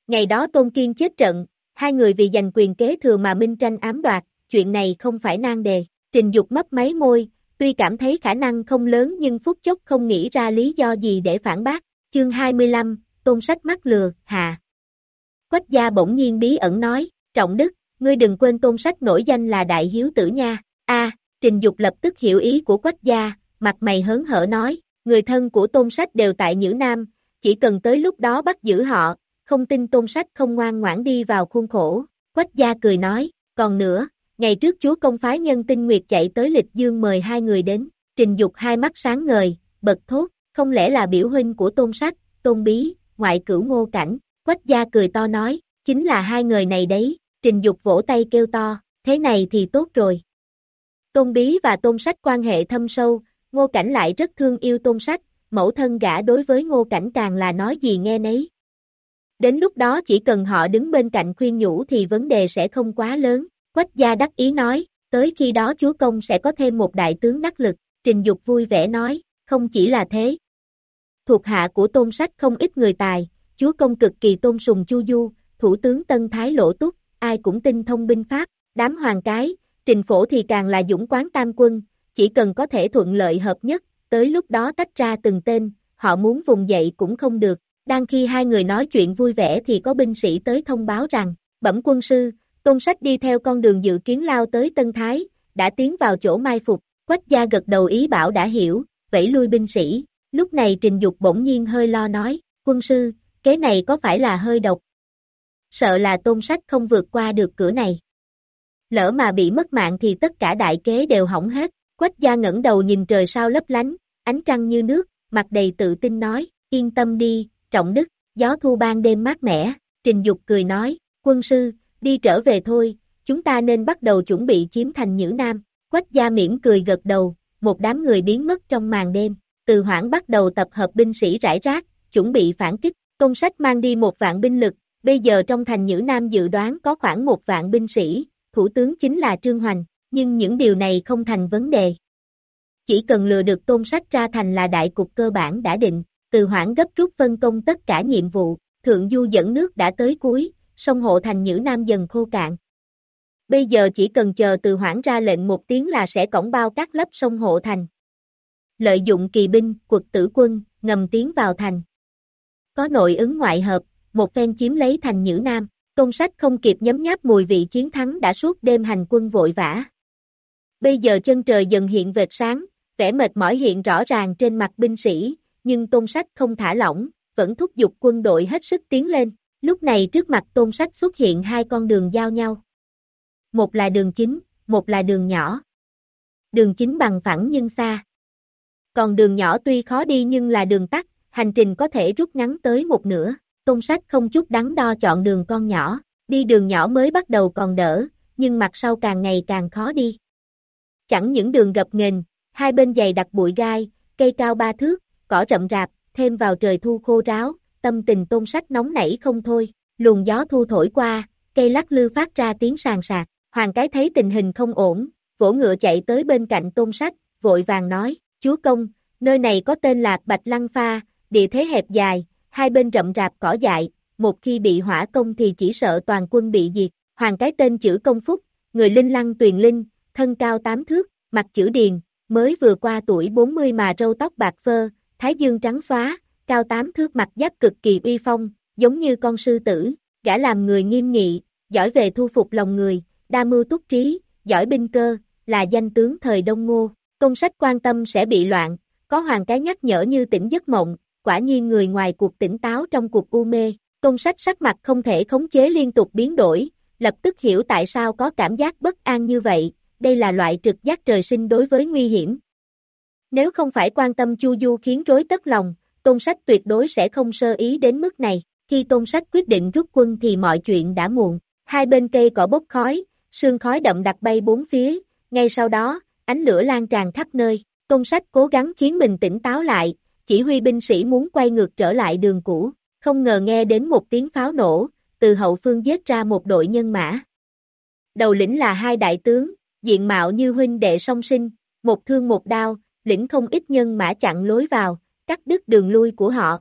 Ngày đó Tôn Kiên chết trận, hai người vì giành quyền kế thừa mà minh tranh ám đoạt, chuyện này không phải nan đề. Trình Dục mấp máy môi, tuy cảm thấy khả năng không lớn nhưng phút chốc không nghĩ ra lý do gì để phản bác. Chương 25, Tôn Sách mắt lừa, hà. Quách gia bỗng nhiên bí ẩn nói, Trọng Đức, ngươi đừng quên Tôn Sách nổi danh là đại hiếu tử nha. A, Trình Dục lập tức hiểu ý của Quách gia, mặt mày hớn hở nói, người thân của Tôn Sách đều tại Nhữ Nam, chỉ cần tới lúc đó bắt giữ họ, không tin Tôn Sách không ngoan ngoãn đi vào khuôn khổ. Quách gia cười nói, còn nữa, ngày trước chúa công phái nhân tinh nguyệt chạy tới lịch dương mời hai người đến, Trình Dục hai mắt sáng ngời, bật thốt, không lẽ là biểu huynh của Tôn Sách, Tôn Bí, ngoại cửu ngô cảnh, Quách gia cười to nói, chính là hai người này đấy, Trình Dục vỗ tay kêu to, thế này thì tốt rồi. Tôn Bí và Tôn Sách quan hệ thâm sâu, Ngô Cảnh lại rất thương yêu Tôn Sách, mẫu thân gã đối với Ngô Cảnh càng là nói gì nghe nấy. Đến lúc đó chỉ cần họ đứng bên cạnh khuyên nhủ thì vấn đề sẽ không quá lớn, Quách gia đắc ý nói, tới khi đó chúa công sẽ có thêm một đại tướng đắc lực, Trình Dục vui vẻ nói, không chỉ là thế. Thuộc hạ của Tôn Sách không ít người tài, chúa công cực kỳ tôn sùng Chu Du, thủ tướng Tân Thái Lỗ Túc, ai cũng tin thông binh pháp, đám hoàng cái, trình phổ thì càng là dũng quán tam quân, chỉ cần có thể thuận lợi hợp nhất, tới lúc đó tách ra từng tên, họ muốn vùng dậy cũng không được. Đang khi hai người nói chuyện vui vẻ thì có binh sĩ tới thông báo rằng, bẩm quân sư, tôn sách đi theo con đường dự kiến lao tới Tân Thái, đã tiến vào chỗ mai phục, quách gia gật đầu ý bảo đã hiểu, vẫy lui binh sĩ. Lúc này trình dục bỗng nhiên hơi lo nói, quân sư, kế này có phải là hơi độc? Sợ là tôn sách không vượt qua được cửa này. Lỡ mà bị mất mạng thì tất cả đại kế đều hỏng hết. Quách gia ngẩng đầu nhìn trời sao lấp lánh, ánh trăng như nước, mặt đầy tự tin nói, yên tâm đi, trọng đức, gió thu ban đêm mát mẻ, trình dục cười nói, quân sư, đi trở về thôi, chúng ta nên bắt đầu chuẩn bị chiếm thành Nhữ Nam, quách gia mỉm cười gật đầu, một đám người biến mất trong màn đêm, từ hoảng bắt đầu tập hợp binh sĩ rải rác, chuẩn bị phản kích, công sách mang đi một vạn binh lực, bây giờ trong thành Nhữ Nam dự đoán có khoảng một vạn binh sĩ, thủ tướng chính là Trương Hoành, nhưng những điều này không thành vấn đề. Chỉ cần lừa được tôn sách ra thành là đại cục cơ bản đã định, từ hoãn gấp rút phân công tất cả nhiệm vụ, thượng du dẫn nước đã tới cuối, sông hộ thành Nhữ Nam dần khô cạn. Bây giờ chỉ cần chờ từ hoãn ra lệnh một tiếng là sẽ cổng bao các lấp sông hộ thành. Lợi dụng kỳ binh, quật tử quân, ngầm tiến vào thành. Có nội ứng ngoại hợp, một phen chiếm lấy thành Nhữ Nam, tôn sách không kịp nhấm nháp mùi vị chiến thắng đã suốt đêm hành quân vội vã. Bây giờ chân trời dần hiện vệt sáng, vẻ mệt mỏi hiện rõ ràng trên mặt binh sĩ, nhưng tôn sách không thả lỏng, vẫn thúc giục quân đội hết sức tiến lên. Lúc này trước mặt tôn sách xuất hiện hai con đường giao nhau. Một là đường chính, một là đường nhỏ. Đường chính bằng phẳng nhưng xa. Còn đường nhỏ tuy khó đi nhưng là đường tắt, hành trình có thể rút ngắn tới một nửa. Tôn sách không chút đắn đo chọn đường con nhỏ, đi đường nhỏ mới bắt đầu còn đỡ, nhưng mặt sau càng ngày càng khó đi. Chẳng những đường gập nghềnh, hai bên dày đặt bụi gai, cây cao ba thước, cỏ rậm rạp, thêm vào trời thu khô ráo, tâm tình tôn sách nóng nảy không thôi, luồng gió thu thổi qua, cây lắc lư phát ra tiếng sàn sạc, hoàng cái thấy tình hình không ổn, vỗ ngựa chạy tới bên cạnh tôn sách, vội vàng nói, chúa công, nơi này có tên là Bạch Lăng Pha, địa thế hẹp dài, hai bên rậm rạp cỏ dại, một khi bị hỏa công thì chỉ sợ toàn quân bị diệt, hoàng cái tên chữ công phúc, người linh lăng tuyền linh, thân cao tám thước, mặt chữ điền, mới vừa qua tuổi 40 mà râu tóc bạc phơ, thái dương trắng xóa, cao tám thước mặt giáp cực kỳ uy phong, giống như con sư tử, gã làm người nghiêm nghị, giỏi về thu phục lòng người, đa mưu túc trí, giỏi binh cơ, là danh tướng thời Đông Ngô, công sách quan tâm sẽ bị loạn, có hoàng cái nhắc nhở như tỉnh giấc mộng, quả nhiên người ngoài cuộc tỉnh táo trong cuộc u mê, công sách sắc mặt không thể khống chế liên tục biến đổi, lập tức hiểu tại sao có cảm giác bất an như vậy, đây là loại trực giác trời sinh đối với nguy hiểm. Nếu không phải quan tâm Chu Du khiến rối tất lòng, Tôn Sách tuyệt đối sẽ không sơ ý đến mức này. Khi Tôn Sách quyết định rút quân thì mọi chuyện đã muộn. Hai bên cây cỏ bốc khói, sương khói đậm đặc bay bốn phía. Ngay sau đó, ánh lửa lan tràn khắp nơi. Tôn Sách cố gắng khiến mình tỉnh táo lại, chỉ huy binh sĩ muốn quay ngược trở lại đường cũ. Không ngờ nghe đến một tiếng pháo nổ, từ hậu phương giết ra một đội nhân mã. Đầu lĩnh là hai đại tướng, diện mạo như huynh đệ song sinh, một thương một đao, lĩnh không ít nhân mã chặn lối vào, cắt đứt đường lui của họ.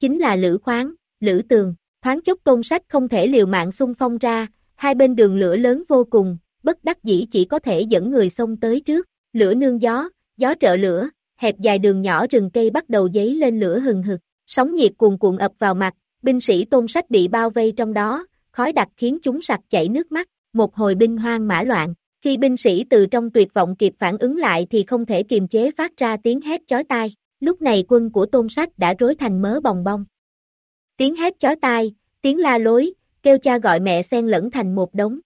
Chính là Lữ Khoáng, Lữ Tường, thoáng chốc tôn sách không thể liều mạng xung phong ra, hai bên đường lửa lớn vô cùng, bất đắc dĩ chỉ có thể dẫn người xông tới trước, lửa nương gió, gió trợ lửa, hẹp dài đường nhỏ rừng cây bắt đầu giấy lên lửa hừng hực, sóng nhiệt cuồn cuộn ập vào mặt, binh sĩ tôn sách bị bao vây trong đó, khói đặc khiến chúng sặc chảy nước mắt, một hồi binh hoang mã loạn, khi binh sĩ từ trong tuyệt vọng kịp phản ứng lại thì không thể kiềm chế phát ra tiếng hét chói tai, lúc này quân của tôn sách đã rối thành mớ bòng bong. Tiếng hét chói tai, tiếng la lối, kêu cha gọi mẹ xen lẫn thành một đống.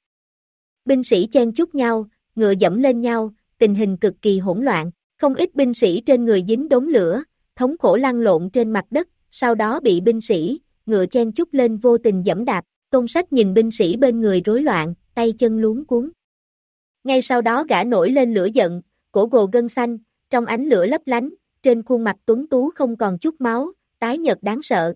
Binh sĩ chen chúc nhau, ngựa dẫm lên nhau, tình hình cực kỳ hỗn loạn, không ít binh sĩ trên người dính đống lửa, thống khổ lăn lộn trên mặt đất, sau đó bị binh sĩ, ngựa chen chúc lên vô tình dẫm đạp, tôn sách nhìn binh sĩ bên người rối loạn, tay chân luống cuốn. Ngay sau đó gã nổi lên lửa giận, cổ gồ gân xanh, trong ánh lửa lấp lánh, trên khuôn mặt tuấn tú không còn chút máu, tái nhợt đáng sợ.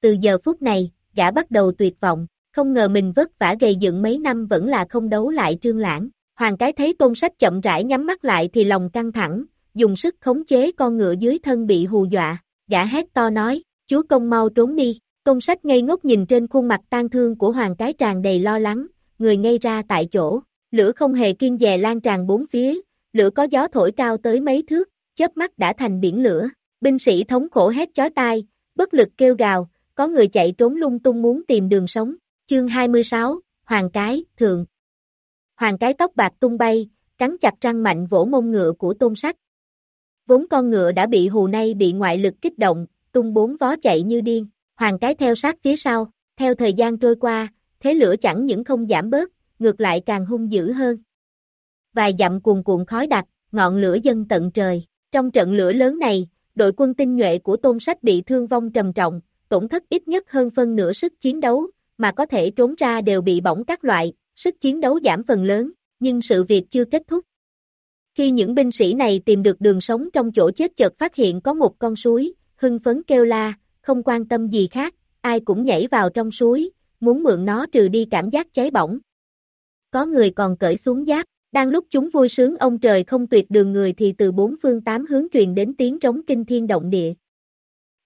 Từ giờ phút này, gã bắt đầu tuyệt vọng, không ngờ mình vất vả gầy dựng mấy năm vẫn là không đấu lại trương lãng. Hoàng cái thấy tôn sách chậm rãi nhắm mắt lại thì lòng căng thẳng, dùng sức khống chế con ngựa dưới thân bị hù dọa, gã hét to nói, chúa công mau trốn đi, tôn sách ngây ngốc nhìn trên khuôn mặt tan thương của hoàng cái tràn đầy lo lắng, người ngây ra tại chỗ, lửa không hề kiên dè lan tràn bốn phía, lửa có gió thổi cao tới mấy thước, chớp mắt đã thành biển lửa, binh sĩ thống khổ hét chói tai, bất lực kêu gào, có người chạy trốn lung tung muốn tìm đường sống, chương 26, Hoàng Cái, Thượng. Hoàng Cái tóc bạc tung bay, cắn chặt răng mạnh vỗ mông ngựa của tôn sách. Vốn con ngựa đã bị hù nay bị ngoại lực kích động, tung bốn vó chạy như điên, Hoàng Cái theo sát phía sau, theo thời gian trôi qua, thế lửa chẳng những không giảm bớt, ngược lại càng hung dữ hơn. Vài dặm cuồn cuộn khói đặc, ngọn lửa dâng tận trời. Trong trận lửa lớn này, đội quân tinh nhuệ của Tôn Sách bị thương vong trầm trọng, tổn thất ít nhất hơn phân nửa sức chiến đấu, mà có thể trốn ra đều bị bỏng các loại, sức chiến đấu giảm phần lớn, nhưng sự việc chưa kết thúc. Khi những binh sĩ này tìm được đường sống trong chỗ chết chợt phát hiện có một con suối, hưng phấn kêu la, không quan tâm gì khác, ai cũng nhảy vào trong suối, muốn mượn nó trừ đi cảm giác cháy bỏng. Có người còn cởi xuống giáp, đang lúc chúng vui sướng ông trời không tuyệt đường người thì từ bốn phương tám hướng truyền đến tiếng trống kinh thiên động địa.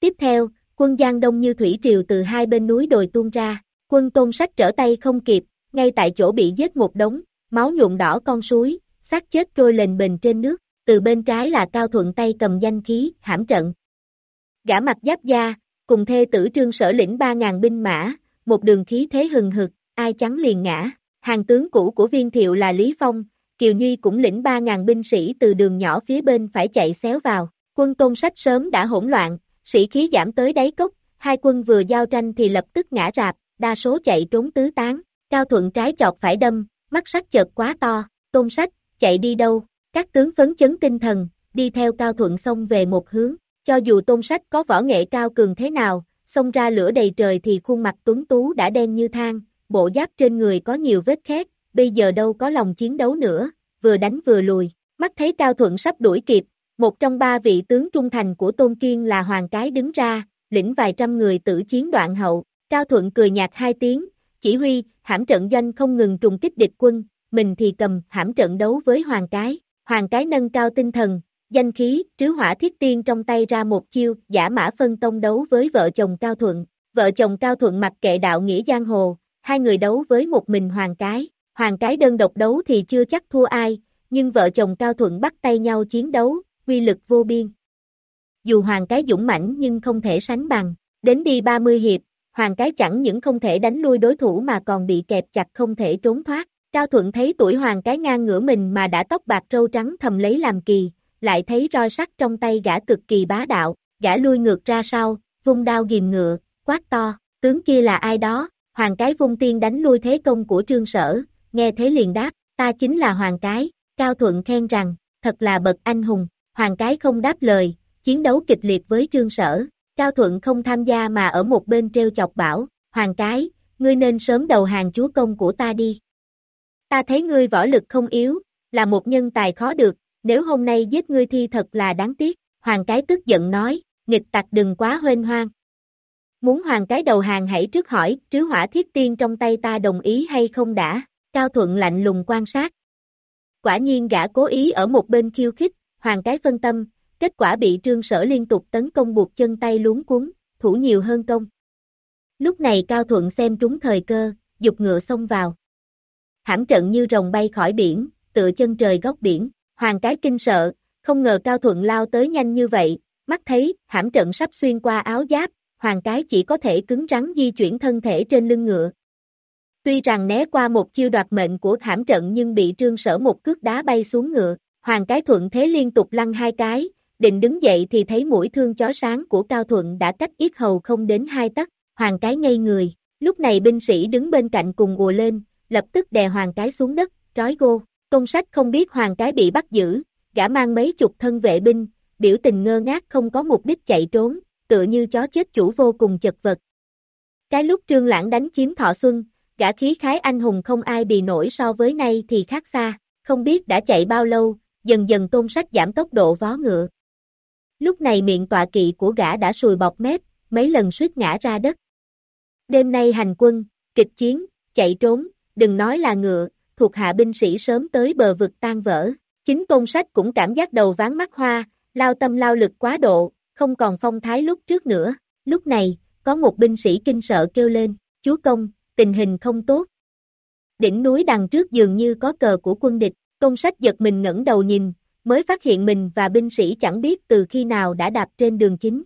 Tiếp theo, quân Giang Đông như thủy triều từ hai bên núi đồi tuôn ra, quân tôn sách trở tay không kịp, ngay tại chỗ bị giết một đống, máu nhuộm đỏ con suối, xác chết trôi lềnh bềnh trên nước, từ bên trái là Cao Thuận tay cầm danh khí, hãm trận. Gã mặt giáp da, cùng thê tử trương sở lĩnh ba ngàn binh mã, một đường khí thế hừng hực, ai chắn liền ngã. Hàng tướng cũ của viên thiệu là Lý Phong, Kiều Nhuy cũng lĩnh 3.000 binh sĩ từ đường nhỏ phía bên phải chạy xéo vào. Quân tôn sách sớm đã hỗn loạn, sĩ khí giảm tới đáy cốc, hai quân vừa giao tranh thì lập tức ngã rạp, đa số chạy trốn tứ tán. Cao thuận trái chọt phải đâm, mắt sắc chợt quá to, tôn sách, chạy đi đâu? Các tướng phấn chấn tinh thần, đi theo cao thuận xông về một hướng. Cho dù tôn sách có võ nghệ cao cường thế nào, xông ra lửa đầy trời thì khuôn mặt tuấn tú đã đen như than, bộ giáp trên người có nhiều vết khét, bây giờ đâu có lòng chiến đấu nữa, vừa đánh vừa lùi, mắt thấy Cao Thuận sắp đuổi kịp, một trong ba vị tướng trung thành của Tôn Kiên là Hoàng Cái đứng ra, lĩnh vài trăm người tử chiến đoạn hậu, Cao Thuận cười nhạt hai tiếng, chỉ huy, hãm trận doanh không ngừng trùng kích địch quân, mình thì cầm hãm trận đấu với Hoàng Cái, Hoàng Cái nâng cao tinh thần, danh khí, trứ hỏa thiết tiên trong tay ra một chiêu, giả mã phân tông đấu với vợ chồng Cao Thuận, vợ chồng Cao Thuận mặc kệ đạo nghĩa giang hồ, hai người đấu với một mình Hoàng Cái, Hoàng Cái đơn độc đấu thì chưa chắc thua ai, nhưng vợ chồng Cao Thuận bắt tay nhau chiến đấu, quy lực vô biên. Dù Hoàng Cái dũng mãnh nhưng không thể sánh bằng, đến đi 30 hiệp, Hoàng Cái chẳng những không thể đánh lui đối thủ mà còn bị kẹp chặt không thể trốn thoát. Cao Thuận thấy tuổi Hoàng Cái ngang ngửa mình mà đã tóc bạc râu trắng thầm lấy làm kỳ, lại thấy roi sắt trong tay gã cực kỳ bá đạo, gã lui ngược ra sau, vung đao ghim ngựa, quát to, tướng kia là ai đó, Hoàng Cái vung tiên đánh lui thế công của trương sở, nghe thế liền đáp, ta chính là Hoàng Cái, Cao Thuận khen rằng, thật là bậc anh hùng, Hoàng Cái không đáp lời, chiến đấu kịch liệt với trương sở, Cao Thuận không tham gia mà ở một bên treo chọc bảo, Hoàng Cái, ngươi nên sớm đầu hàng chúa công của ta đi. Ta thấy ngươi võ lực không yếu, là một nhân tài khó được, nếu hôm nay giết ngươi thi thật là đáng tiếc, Hoàng Cái tức giận nói, nghịch tặc đừng quá hoên hoang. Muốn Hoàng Cái đầu hàng hãy trước hỏi, trứ hỏa thiết tiên trong tay ta đồng ý hay không đã, Cao Thuận lạnh lùng quan sát. Quả nhiên gã cố ý ở một bên khiêu khích, Hoàng Cái phân tâm, kết quả bị trương sở liên tục tấn công buộc chân tay luống cuốn, thủ nhiều hơn công. Lúc này Cao Thuận xem trúng thời cơ, dục ngựa xông vào. hãm trận như rồng bay khỏi biển, tựa chân trời góc biển, hoàng cái kinh sợ, không ngờ Cao Thuận lao tới nhanh như vậy, mắt thấy, hãm trận sắp xuyên qua áo giáp, hoàng cái chỉ có thể cứng rắn di chuyển thân thể trên lưng ngựa. Tuy rằng né qua một chiêu đoạt mệnh của thảm trận nhưng bị trương sở một cước đá bay xuống ngựa, hoàng cái thuận thế liên tục lăn hai cái, định đứng dậy thì thấy mũi thương chó sáng của Cao Thuận đã cách yết hầu không đến hai tấc, hoàng cái ngây người, lúc này binh sĩ đứng bên cạnh cùng ùa lên, lập tức đè hoàng cái xuống đất, trói gô, công sách không biết hoàng cái bị bắt giữ, gã mang mấy chục thân vệ binh, biểu tình ngơ ngác không có mục đích chạy trốn, tựa như chó chết chủ vô cùng chật vật. Cái lúc trương lãng đánh chiếm thọ xuân, gã khí khái anh hùng không ai bì nổi so với nay thì khác xa, không biết đã chạy bao lâu, dần dần tôn sách giảm tốc độ vó ngựa. Lúc này miệng tọa kỵ của gã đã sùi bọc mép, mấy lần suýt ngã ra đất. Đêm nay hành quân, kịch chiến, chạy trốn, đừng nói là ngựa, thuộc hạ binh sĩ sớm tới bờ vực tan vỡ. Chính tôn sách cũng cảm giác đầu ván mắt hoa, lao tâm lao lực quá độ, không còn phong thái lúc trước nữa. Lúc này, có một binh sĩ kinh sợ kêu lên, chúa công, tình hình không tốt. Đỉnh núi đằng trước dường như có cờ của quân địch, công sách giật mình ngẩng đầu nhìn, mới phát hiện mình và binh sĩ chẳng biết từ khi nào đã đạp trên đường chính.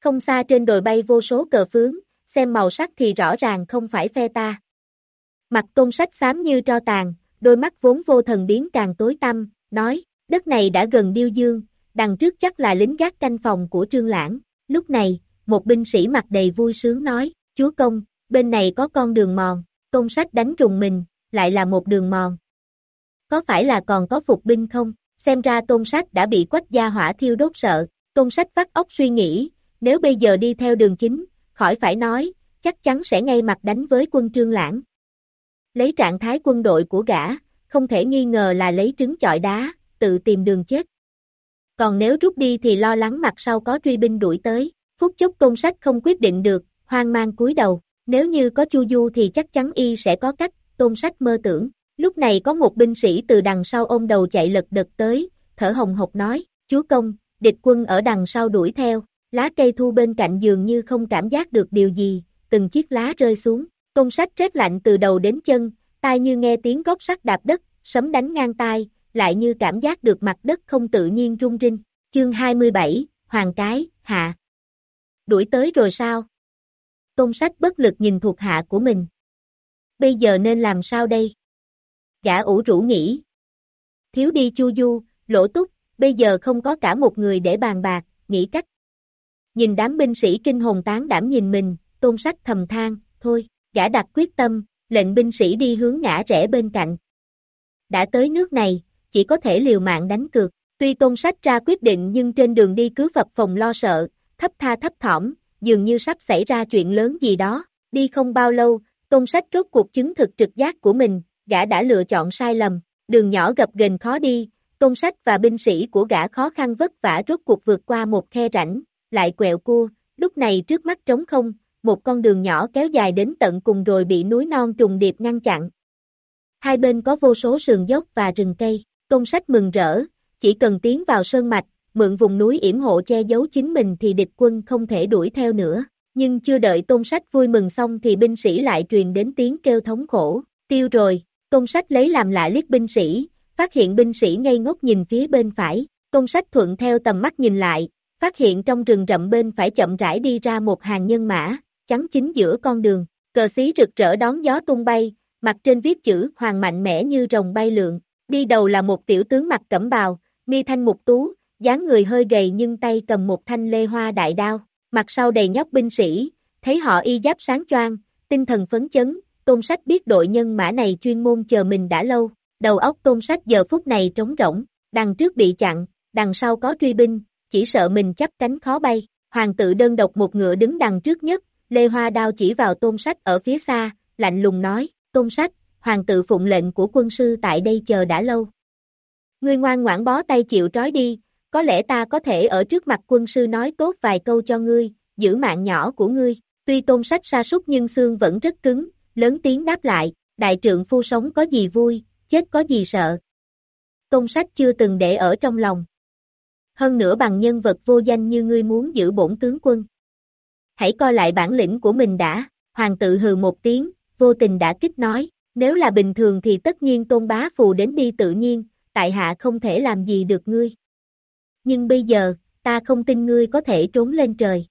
Không xa trên đồi bay vô số cờ phướng, xem màu sắc thì rõ ràng không phải phe ta. Mặt công sách xám như tro tàn, đôi mắt vốn vô thần biến càng tối tăm, nói, đất này đã gần điêu dương, đằng trước chắc là lính gác canh phòng của trương lãng. Lúc này, một binh sĩ mặt đầy vui sướng nói, chúa công, bên này có con đường mòn, công sách đánh rùng mình, lại là một đường mòn. Có phải là còn có phục binh không? Xem ra tôn sách đã bị quách gia hỏa thiêu đốt sợ, tôn sách vắt óc suy nghĩ, nếu bây giờ đi theo đường chính, khỏi phải nói, chắc chắn sẽ ngay mặt đánh với quân trương lãng. Lấy trạng thái quân đội của gã, không thể nghi ngờ là lấy trứng chọi đá, tự tìm đường chết. Còn nếu rút đi thì lo lắng mặt sau có truy binh đuổi tới, phút chốc tôn sách không quyết định được, hoang mang cúi đầu, nếu như có chu du thì chắc chắn y sẽ có cách, tôn sách mơ tưởng. Lúc này có một binh sĩ từ đằng sau ôm đầu chạy lật đật tới, thở hồng hộc nói, chúa công, địch quân ở đằng sau đuổi theo, lá cây thu bên cạnh dường như không cảm giác được điều gì, từng chiếc lá rơi xuống, công sách rét lạnh từ đầu đến chân, tai như nghe tiếng gót sắt đạp đất, sấm đánh ngang tai, lại như cảm giác được mặt đất không tự nhiên rung rinh. Chương 27, Hoàng Cái, Hạ. Đuổi tới rồi sao? Tôn sách bất lực nhìn thuộc hạ của mình. Bây giờ nên làm sao đây? Gã ủ rũ nghĩ. Thiếu đi chu du, lỗ túc, bây giờ không có cả một người để bàn bạc, nghĩ cách. Nhìn đám binh sĩ kinh hồn tán đảm nhìn mình, tôn sách thầm than, thôi, gã đặt quyết tâm, lệnh binh sĩ đi hướng ngã rẽ bên cạnh. Đã tới nước này, chỉ có thể liều mạng đánh cược. Tuy tôn sách ra quyết định nhưng trên đường đi cứ phập phòng lo sợ, thấp tha thấp thỏm, dường như sắp xảy ra chuyện lớn gì đó. Đi không bao lâu, tôn sách rốt cuộc chứng thực trực giác của mình, gã đã lựa chọn sai lầm, đường nhỏ gập ghềnh khó đi, tôn sách và binh sĩ của gã khó khăn vất vả rốt cuộc vượt qua một khe rãnh, lại quẹo cua, lúc này trước mắt trống không, một con đường nhỏ kéo dài đến tận cùng rồi bị núi non trùng điệp ngăn chặn. Hai bên có vô số sườn dốc và rừng cây, công sách mừng rỡ, chỉ cần tiến vào sơn mạch, mượn vùng núi yểm hộ che giấu chính mình thì địch quân không thể đuổi theo nữa. Nhưng chưa đợi tôn sách vui mừng xong thì binh sĩ lại truyền đến tiếng kêu thống khổ, tiêu rồi, Tôn sách lấy làm lạ liếc binh sĩ, phát hiện binh sĩ ngây ngốc nhìn phía bên phải, tôn sách thuận theo tầm mắt nhìn lại, phát hiện trong rừng rậm bên phải chậm rãi đi ra một hàng nhân mã, chắn chính giữa con đường, cờ xí rực rỡ đón gió tung bay, mặt trên viết chữ hoàng mạnh mẽ như rồng bay lượn, đi đầu là một tiểu tướng mặt cẩm bào, mi thanh mục tú, dáng người hơi gầy nhưng tay cầm một thanh lê hoa đại đao, mặt sau đầy nhóc binh sĩ, thấy họ y giáp sáng choang, tinh thần phấn chấn, Tôn sách biết đội nhân mã này chuyên môn chờ mình đã lâu, đầu óc tôn sách giờ phút này trống rỗng, đằng trước bị chặn, đằng sau có truy binh, chỉ sợ mình chấp cánh khó bay, hoàng tự đơn độc một ngựa đứng đằng trước nhất, Lê Hoa đao chỉ vào tôn sách ở phía xa, lạnh lùng nói, tôn sách, hoàng tự phụng lệnh của quân sư tại đây chờ đã lâu. Ngươi ngoan ngoãn bó tay chịu trói đi, có lẽ ta có thể ở trước mặt quân sư nói tốt vài câu cho ngươi, giữ mạng nhỏ của ngươi, tuy tôn sách sa sút nhưng xương vẫn rất cứng, lớn tiếng đáp lại, đại trượng phu sống có gì vui, chết có gì sợ. tôn sách chưa từng để ở trong lòng. Hơn nữa bằng nhân vật vô danh như ngươi muốn giữ bổn tướng quân. Hãy coi lại bản lĩnh của mình đã, hoàng tự hừ một tiếng, vô tình đã kích nói, Nếu là bình thường thì tất nhiên tôn bá phù đến đi tự nhiên, tại hạ không thể làm gì được ngươi. Nhưng bây giờ, ta không tin ngươi có thể trốn lên trời.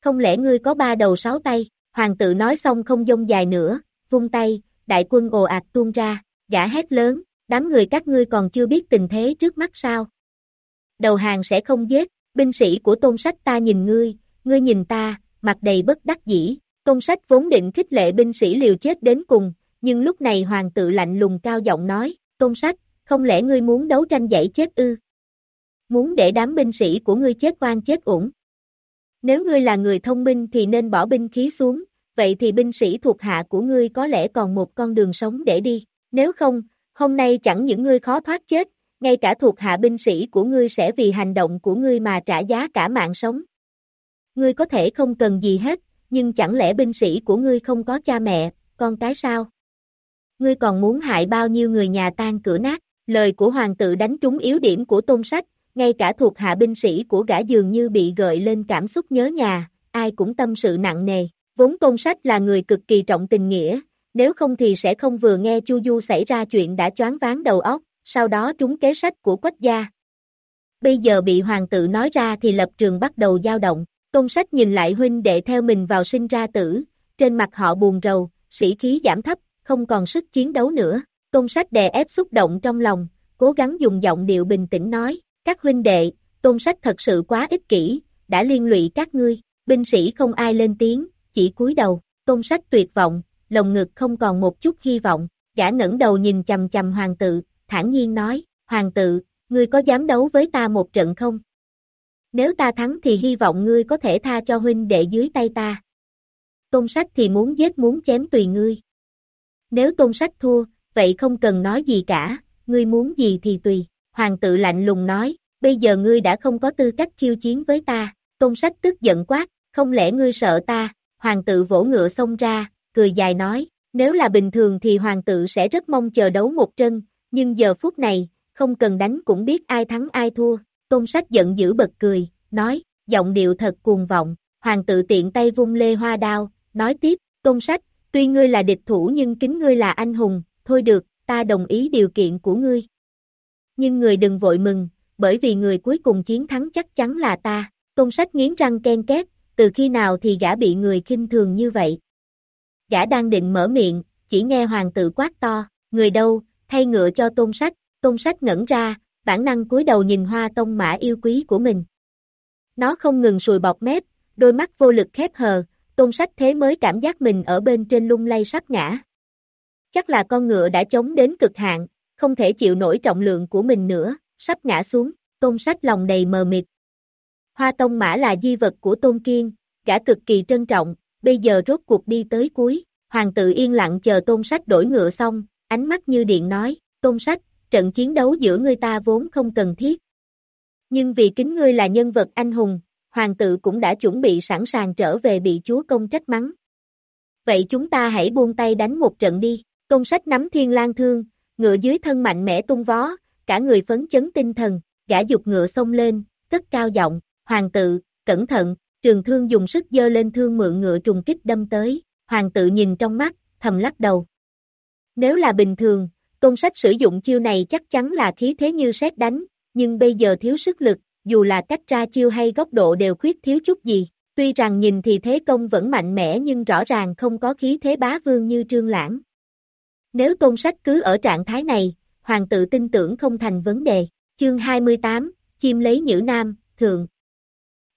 Không lẽ ngươi có ba đầu sáu tay, hoàng tự nói xong không dông dài nữa, vung tay, đại quân ồ ạt tuôn ra, gã hét lớn, đám người các ngươi còn chưa biết tình thế trước mắt sao. Đầu hàng sẽ không giết, binh sĩ của tôn sách ta nhìn ngươi, ngươi nhìn ta, mặt đầy bất đắc dĩ, tôn sách vốn định khích lệ binh sĩ liều chết đến cùng, nhưng lúc này hoàng tự lạnh lùng cao giọng nói, tôn sách, không lẽ ngươi muốn đấu tranh dãy chết ư? Muốn để đám binh sĩ của ngươi chết oan chết uổng? Nếu ngươi là người thông minh thì nên bỏ binh khí xuống, vậy thì binh sĩ thuộc hạ của ngươi có lẽ còn một con đường sống để đi, nếu không, hôm nay chẳng những ngươi khó thoát chết, ngay cả thuộc hạ binh sĩ của ngươi sẽ vì hành động của ngươi mà trả giá cả mạng sống. Ngươi có thể không cần gì hết, nhưng chẳng lẽ binh sĩ của ngươi không có cha mẹ, con cái sao? Ngươi còn muốn hại bao nhiêu người nhà tan cửa nát, lời của hoàng tử đánh trúng yếu điểm của tôn sách, ngay cả thuộc hạ binh sĩ của gã dường như bị gợi lên cảm xúc nhớ nhà, ai cũng tâm sự nặng nề. Vốn tôn sách là người cực kỳ trọng tình nghĩa, nếu không thì sẽ không vừa nghe Chu Du xảy ra chuyện đã choáng váng đầu óc, sau đó trúng kế sách của quách gia. Bây giờ bị hoàng tử nói ra thì lập trường bắt đầu dao động, tôn sách nhìn lại huynh đệ theo mình vào sinh ra tử, trên mặt họ buồn rầu, sĩ khí giảm thấp, không còn sức chiến đấu nữa, tôn sách đè ép xúc động trong lòng, cố gắng dùng giọng điệu bình tĩnh nói, các huynh đệ, tôn sách thật sự quá ích kỷ, đã liên lụy các ngươi, binh sĩ không ai lên tiếng, chỉ cúi đầu, tôn sách tuyệt vọng, lồng ngực không còn một chút hy vọng, gã ngẩng đầu nhìn chầm chầm hoàng tự, thản nhiên nói, hoàng tự, ngươi có dám đấu với ta một trận không? Nếu ta thắng thì hy vọng ngươi có thể tha cho huynh đệ dưới tay ta. Tôn sách thì muốn giết muốn chém tùy ngươi. Nếu tôn sách thua, vậy không cần nói gì cả, ngươi muốn gì thì tùy. Hoàng tự lạnh lùng nói, bây giờ ngươi đã không có tư cách khiêu chiến với ta. Tôn sách tức giận quát, không lẽ ngươi sợ ta? Hoàng tự vỗ ngựa xông ra, cười dài nói, nếu là bình thường thì hoàng tự sẽ rất mong chờ đấu một chân, nhưng giờ phút này, không cần đánh cũng biết ai thắng ai thua. Tôn sách giận dữ bật cười, nói, giọng điệu thật cuồng vọng, hoàng tự tiện tay vung lê hoa đao, nói tiếp, tôn sách, tuy ngươi là địch thủ nhưng kính ngươi là anh hùng, thôi được, ta đồng ý điều kiện của ngươi. Nhưng người đừng vội mừng, bởi vì người cuối cùng chiến thắng chắc chắn là ta, tôn sách nghiến răng ken két, từ khi nào thì gã bị người kinh thường như vậy. Gã đang định mở miệng, chỉ nghe hoàng tử quát to, người đâu, thay ngựa cho tôn sách, tôn sách ngẩn ra, bản năng cúi đầu nhìn hoa tông mã yêu quý của mình. Nó không ngừng sùi bọc mép, đôi mắt vô lực khép hờ, tôn sách thế mới cảm giác mình ở bên trên lung lay sắp ngã. Chắc là con ngựa đã chống đến cực hạn, không thể chịu nổi trọng lượng của mình nữa, sắp ngã xuống, tôn sách lòng đầy mờ mịt. Hoa tông mã là di vật của tôn kiên, gã cực kỳ trân trọng, bây giờ rốt cuộc đi tới cuối, hoàng tự yên lặng chờ tôn sách đổi ngựa xong, ánh mắt như điện nói, tôn sách, trận chiến đấu giữa ngươi ta vốn không cần thiết. Nhưng vì kính ngươi là nhân vật anh hùng, hoàng tự cũng đã chuẩn bị sẵn sàng trở về bị chúa công trách mắng. Vậy chúng ta hãy buông tay đánh một trận đi, tôn sách nắm thiên lang thương, ngựa dưới thân mạnh mẽ tung vó, cả người phấn chấn tinh thần, gã dục ngựa xông lên, cất cao giọng, hoàng tự, cẩn thận, trường thương dùng sức dơ lên thương mượn ngựa trùng kích đâm tới, hoàng tự nhìn trong mắt, thầm lắc đầu. Nếu là bình thường, tôn sách sử dụng chiêu này chắc chắn là khí thế như sét đánh, nhưng bây giờ thiếu sức lực, dù là cách ra chiêu hay góc độ đều khuyết thiếu chút gì. Tuy rằng nhìn thì thế công vẫn mạnh mẽ nhưng rõ ràng không có khí thế bá vương như trương lãng. Nếu tôn sách cứ ở trạng thái này, hoàng tự tin tưởng không thành vấn đề. Chương 28, chim lấy nhữ nam, thường.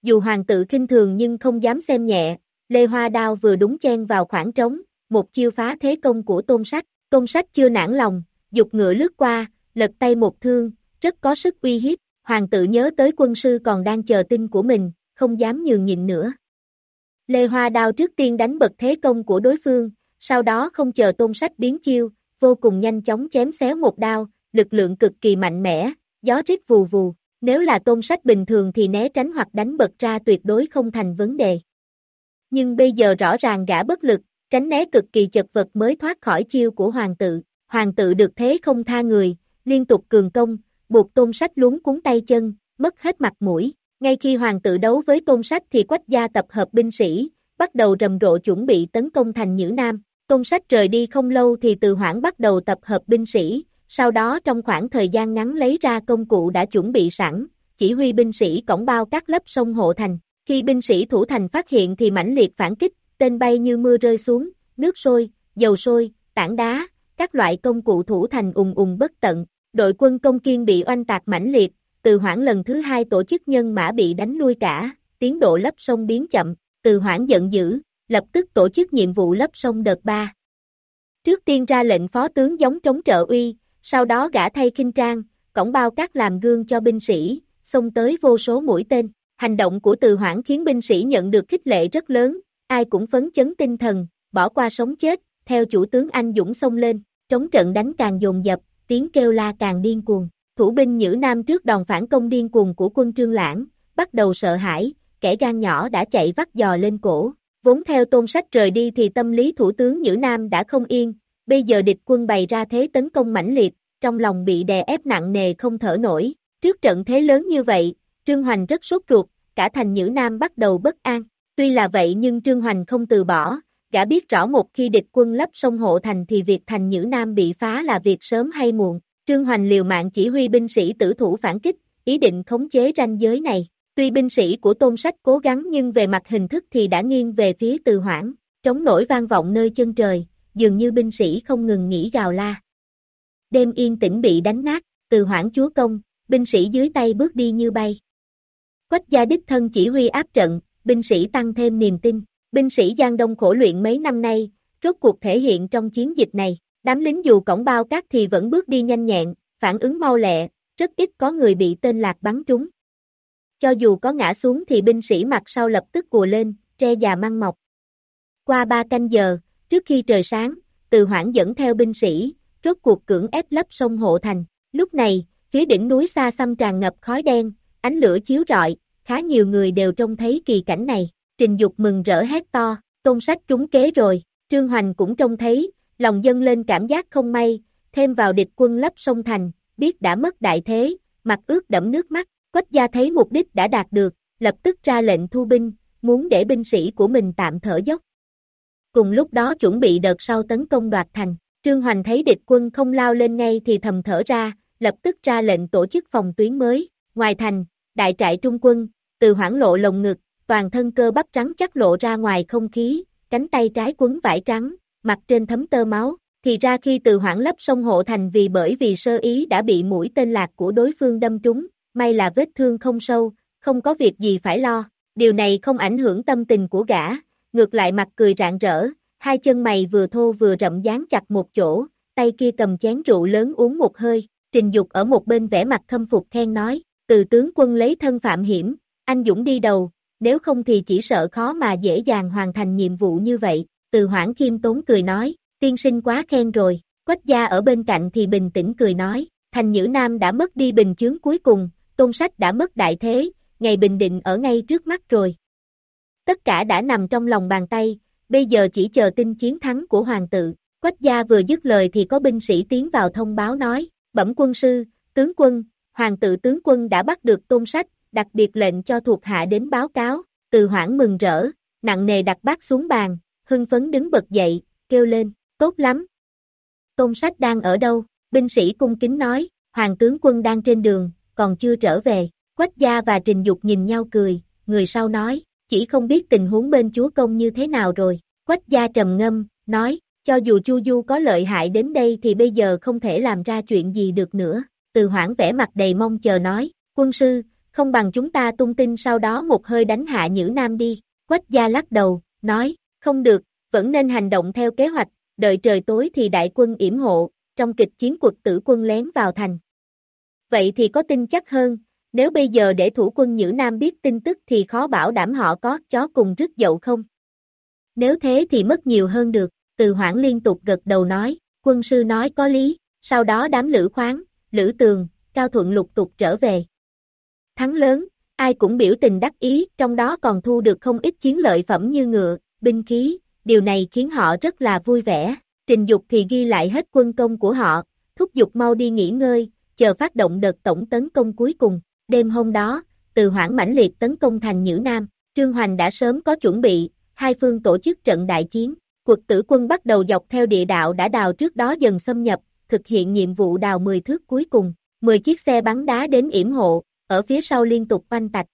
Dù hoàng tự kinh thường nhưng không dám xem nhẹ, Lê Hoa Đao vừa đúng chen vào khoảng trống, một chiêu phá thế công của tôn sách. Tôn sách chưa nản lòng, dục ngựa lướt qua, lật tay một thương, rất có sức uy hiếp, hoàng tự nhớ tới quân sư còn đang chờ tin của mình, không dám nhường nhịn nữa. Lê Hoa Đao trước tiên đánh bật thế công của đối phương, sau đó không chờ tôn sách biến chiêu, vô cùng nhanh chóng chém xéo một đao, lực lượng cực kỳ mạnh mẽ, gió rít vù vù, nếu là tôn sách bình thường thì né tránh hoặc đánh bật ra tuyệt đối không thành vấn đề. Nhưng bây giờ rõ ràng gã bất lực, tránh né cực kỳ chật vật mới thoát khỏi chiêu của hoàng tự, hoàng tự được thế không tha người, liên tục cường công, buộc tôn sách lún cuốn tay chân, mất hết mặt mũi. Ngay khi hoàng tự đấu với tôn sách thì quách gia tập hợp binh sĩ, bắt đầu rầm rộ chuẩn bị tấn công thành Nhữ Nam. Tôn sách rời đi không lâu thì từ hoảng bắt đầu tập hợp binh sĩ, sau đó trong khoảng thời gian ngắn lấy ra công cụ đã chuẩn bị sẵn, chỉ huy binh sĩ cổng bao các lớp sông hộ thành. Khi binh sĩ thủ thành phát hiện thì mãnh liệt phản kích, tên bay như mưa rơi xuống, nước sôi, dầu sôi, tảng đá, các loại công cụ thủ thành ùng ùng bất tận. Đội quân công kiên bị oanh tạc mãnh liệt, từ hoảng lần thứ hai tổ chức nhân mã bị đánh lui cả, tiến độ lấp sông biến chậm, từ hoảng giận dữ, lập tức tổ chức nhiệm vụ lấp sông đợt 3. Trước tiên ra lệnh phó tướng giống trống trợ uy, sau đó gã thay kinh trang, cổng bao các làm gương cho binh sĩ, xông tới vô số mũi tên. Hành động của từ hoảng khiến binh sĩ nhận được khích lệ rất lớn, ai cũng phấn chấn tinh thần, bỏ qua sống chết, theo chủ tướng anh Dũng xông lên, trống trận đánh càng dồn dập, tiếng kêu la càng điên cuồng. Thủ binh Nhữ Nam trước đòn phản công điên cuồng của quân Trương Lãng, bắt đầu sợ hãi, kẻ gan nhỏ đã chạy vắt giò lên cổ. Vốn theo tôn sách rời đi thì tâm lý thủ tướng Nhữ Nam đã không yên, bây giờ địch quân bày ra thế tấn công mãnh liệt, trong lòng bị đè ép nặng nề không thở nổi. Trước trận thế lớn như vậy, Trương Hoành rất sốt ruột, cả thành Nhữ Nam bắt đầu bất an. Tuy là vậy nhưng Trương Hoành không từ bỏ, gã biết rõ một khi địch quân lấp sông hộ thành thì việc thành Nhữ Nam bị phá là việc sớm hay muộn. Trương Hoành liều mạng chỉ huy binh sĩ tử thủ phản kích, ý định khống chế ranh giới này. Tuy binh sĩ của tôn sách cố gắng nhưng về mặt hình thức thì đã nghiêng về phía từ hoảng, trống nổi vang vọng nơi chân trời, dường như binh sĩ không ngừng nghỉ gào la. Đêm yên tĩnh bị đánh nát, từ hoảng chúa công, binh sĩ dưới tay bước đi như bay. Quách gia đích thân chỉ huy áp trận, binh sĩ tăng thêm niềm tin, binh sĩ Giang Đông khổ luyện mấy năm nay, rốt cuộc thể hiện trong chiến dịch này, đám lính dù cổng bao cát thì vẫn bước đi nhanh nhẹn, phản ứng mau lẹ, rất ít có người bị tên lạc bắn trúng. Cho dù có ngã xuống thì binh sĩ mặt sau lập tức cùa lên, tre già măng mọc. Qua ba canh giờ, trước khi trời sáng, từ hoảng dẫn theo binh sĩ, rốt cuộc cưỡng ép lấp sông hộ thành. Lúc này, phía đỉnh núi xa xăm tràn ngập khói đen, ánh lửa chiếu rọi, khá nhiều người đều trông thấy kỳ cảnh này. Trình Dục mừng rỡ hét to, tôn sách trúng kế rồi, Trương Hoành cũng trông thấy, lòng dân lên cảm giác không may, thêm vào địch quân lấp sông thành, biết đã mất đại thế, mặt ướt đẫm nước mắt, Quách gia thấy mục đích đã đạt được, lập tức ra lệnh thu binh, muốn để binh sĩ của mình tạm thở dốc. Cùng lúc đó chuẩn bị đợt sau tấn công đoạt thành, Trương Hoành thấy địch quân không lao lên ngay thì thầm thở ra, lập tức ra lệnh tổ chức phòng tuyến mới, ngoài thành, đại trại trung quân, từ hoảng lộ lồng ngực, toàn thân cơ bắp trắng chắc lộ ra ngoài không khí, cánh tay trái quấn vải trắng, mặt trên thấm tơ máu, thì ra khi từ hoảng lấp sông hộ thành vì bởi vì sơ ý đã bị mũi tên lạc của đối phương đâm trúng, may là vết thương không sâu, không có việc gì phải lo, điều này không ảnh hưởng tâm tình của gã, ngược lại mặt cười rạng rỡ, hai chân mày vừa thô vừa rậm dán chặt một chỗ, tay kia cầm chén rượu lớn uống một hơi, trình dục ở một bên vẽ mặt khâm phục khen nói, từ tướng quân lấy thân phạm hiểm, anh Dũng đi đầu, nếu không thì chỉ sợ khó mà dễ dàng hoàn thành nhiệm vụ như vậy, từ hoảng khiêm tốn cười nói, tiên sinh quá khen rồi, quách gia ở bên cạnh thì bình tĩnh cười nói, thành nhữ nam đã mất đi bình chướng cuối cùng, tôn sách đã mất đại thế, ngày bình định ở ngay trước mắt rồi. Tất cả đã nằm trong lòng bàn tay, bây giờ chỉ chờ tin chiến thắng của hoàng tự. Quách gia vừa dứt lời thì có binh sĩ tiến vào thông báo nói, bẩm quân sư, tướng quân, hoàng tự tướng quân đã bắt được tôn sách, đặc biệt lệnh cho thuộc hạ đến báo cáo, từ hoảng mừng rỡ, nặng nề đặt bát xuống bàn, hưng phấn đứng bật dậy, kêu lên, tốt lắm. Tôn sách đang ở đâu? Binh sĩ cung kính nói, hoàng tướng quân đang trên đường, còn chưa trở về. Quách gia và Trình Dục nhìn nhau cười, người sau nói, chỉ không biết tình huống bên chúa công như thế nào rồi. Quách gia trầm ngâm, nói, cho dù Chu Du có lợi hại đến đây thì bây giờ không thể làm ra chuyện gì được nữa. Từ hoảng vẽ mặt đầy mong chờ nói, quân sư, không bằng chúng ta tung tin sau đó một hơi đánh hạ Nhữ Nam đi. Quách gia lắc đầu, nói, không được, vẫn nên hành động theo kế hoạch, đợi trời tối thì đại quân yểm hộ, trong kịch chiến cuộc tử quân lén vào thành. Vậy thì có tin chắc hơn, nếu bây giờ để thủ quân Nhữ Nam biết tin tức thì khó bảo đảm họ có chó cùng rứt dậu không. Nếu thế thì mất nhiều hơn được, từ hoảng liên tục gật đầu nói, quân sư nói có lý, sau đó đám lữ khoáng, lữ tường, cao thuận lục tục trở về. Thắng lớn, ai cũng biểu tình đắc ý, trong đó còn thu được không ít chiến lợi phẩm như ngựa, binh khí, điều này khiến họ rất là vui vẻ. Trình dục thì ghi lại hết quân công của họ, thúc giục mau đi nghỉ ngơi, chờ phát động đợt tổng tấn công cuối cùng. Đêm hôm đó, từ hoảng mãnh liệt tấn công thành Nhữ Nam, Trương Hoành đã sớm có chuẩn bị, hai phương tổ chức trận đại chiến. quật tử quân bắt đầu dọc theo địa đạo đã đào trước đó dần xâm nhập, thực hiện nhiệm vụ đào 10 thước cuối cùng. 10 chiếc xe bắn đá đến yểm hộ, ở phía sau liên tục quanh tạch.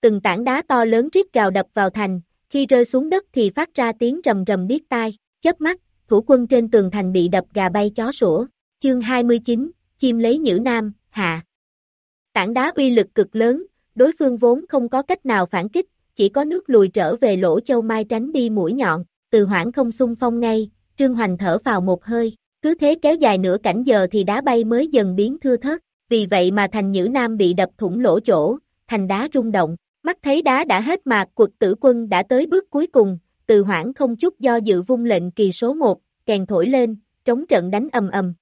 Từng tảng đá to lớn riết gào đập vào thành, khi rơi xuống đất thì phát ra tiếng rầm rầm biết tai, chớp mắt, thủ quân trên tường thành bị đập gà bay chó sủa. Chương 29, chim lấy nhữ nam, hạ. Tảng đá uy lực cực lớn, đối phương vốn không có cách nào phản kích, chỉ có nước lùi trở về lỗ châu mai tránh đi mũi nhọn, từ hoảng không xung phong ngay, Trương Hoành thở vào một hơi, cứ thế kéo dài nửa cảnh giờ thì đá bay mới dần biến thưa thớt, vì vậy mà thành nhữ nam bị đập thủng lỗ chỗ, thành đá rung động, mắt thấy đá đã hết mạc quật tử quân đã tới bước cuối cùng, từ hoảng không chút do dự vung lệnh kỳ số 1, kèn thổi lên, trống trận đánh ầm ầm.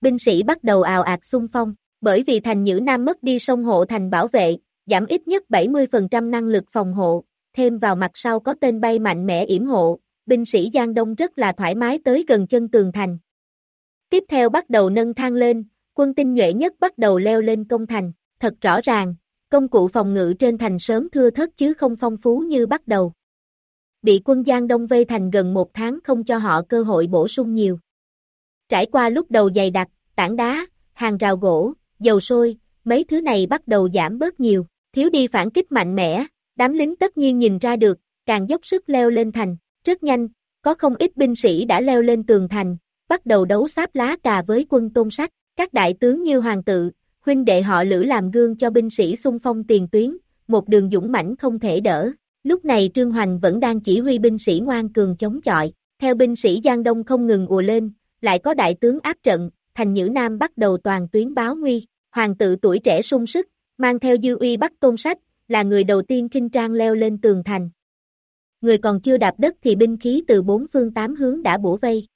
Binh sĩ bắt đầu ào ạt xung phong, bởi vì thành Nhữ Nam mất đi sông hộ thành bảo vệ, giảm ít nhất 70% năng lực phòng hộ, thêm vào mặt sau có tên bay mạnh mẽ yểm hộ, binh sĩ Giang Đông rất là thoải mái tới gần chân tường thành. Tiếp theo bắt đầu nâng thang lên, quân tinh nhuệ nhất bắt đầu leo lên công thành, thật rõ ràng, công cụ phòng ngự trên thành sớm thưa thớt chứ không phong phú như bắt đầu. Bị quân Giang Đông vây thành gần một tháng không cho họ cơ hội bổ sung nhiều. Trải qua lúc đầu dày đặc, tảng đá, hàng rào gỗ, dầu sôi, mấy thứ này bắt đầu giảm bớt nhiều, thiếu đi phản kích mạnh mẽ, đám lính tất nhiên nhìn ra được, càng dốc sức leo lên thành, rất nhanh, có không ít binh sĩ đã leo lên tường thành, bắt đầu đấu sáp lá cà với quân tôn sách, các đại tướng như Hoàng tự, huynh đệ họ lữ làm gương cho binh sĩ xung phong tiền tuyến, một đường dũng mãnh không thể đỡ. Lúc này Trương Hoành vẫn đang chỉ huy binh sĩ ngoan cường chống chọi, theo binh sĩ Giang Đông không ngừng ùa lên, lại có đại tướng áp trận, thành Nhữ Nam bắt đầu toàn tuyến báo nguy, hoàng tự tuổi trẻ sung sức, mang theo dư uy bắt tôn sách, là người đầu tiên kinh trang leo lên tường thành. Người còn chưa đạp đất thì binh khí từ bốn phương tám hướng đã bổ vây.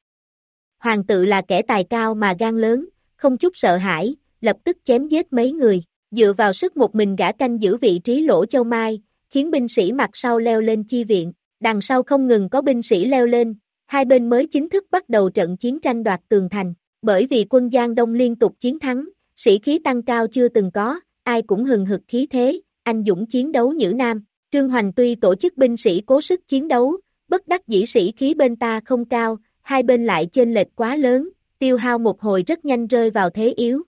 Hoàng tự là kẻ tài cao mà gan lớn, không chút sợ hãi, lập tức chém giết mấy người, dựa vào sức một mình gã canh giữ vị trí lỗ châu mai, khiến binh sĩ mặt sau leo lên chi viện, đằng sau không ngừng có binh sĩ leo lên, hai bên mới chính thức bắt đầu trận chiến tranh đoạt tường thành, bởi vì quân Giang Đông liên tục chiến thắng, sĩ khí tăng cao chưa từng có, ai cũng hừng hực khí thế, anh dũng chiến đấu nhữ nam, Trương Hoành tuy tổ chức binh sĩ cố sức chiến đấu, bất đắc dĩ sĩ khí bên ta không cao, hai bên lại chênh lệch quá lớn, tiêu hao một hồi rất nhanh rơi vào thế yếu.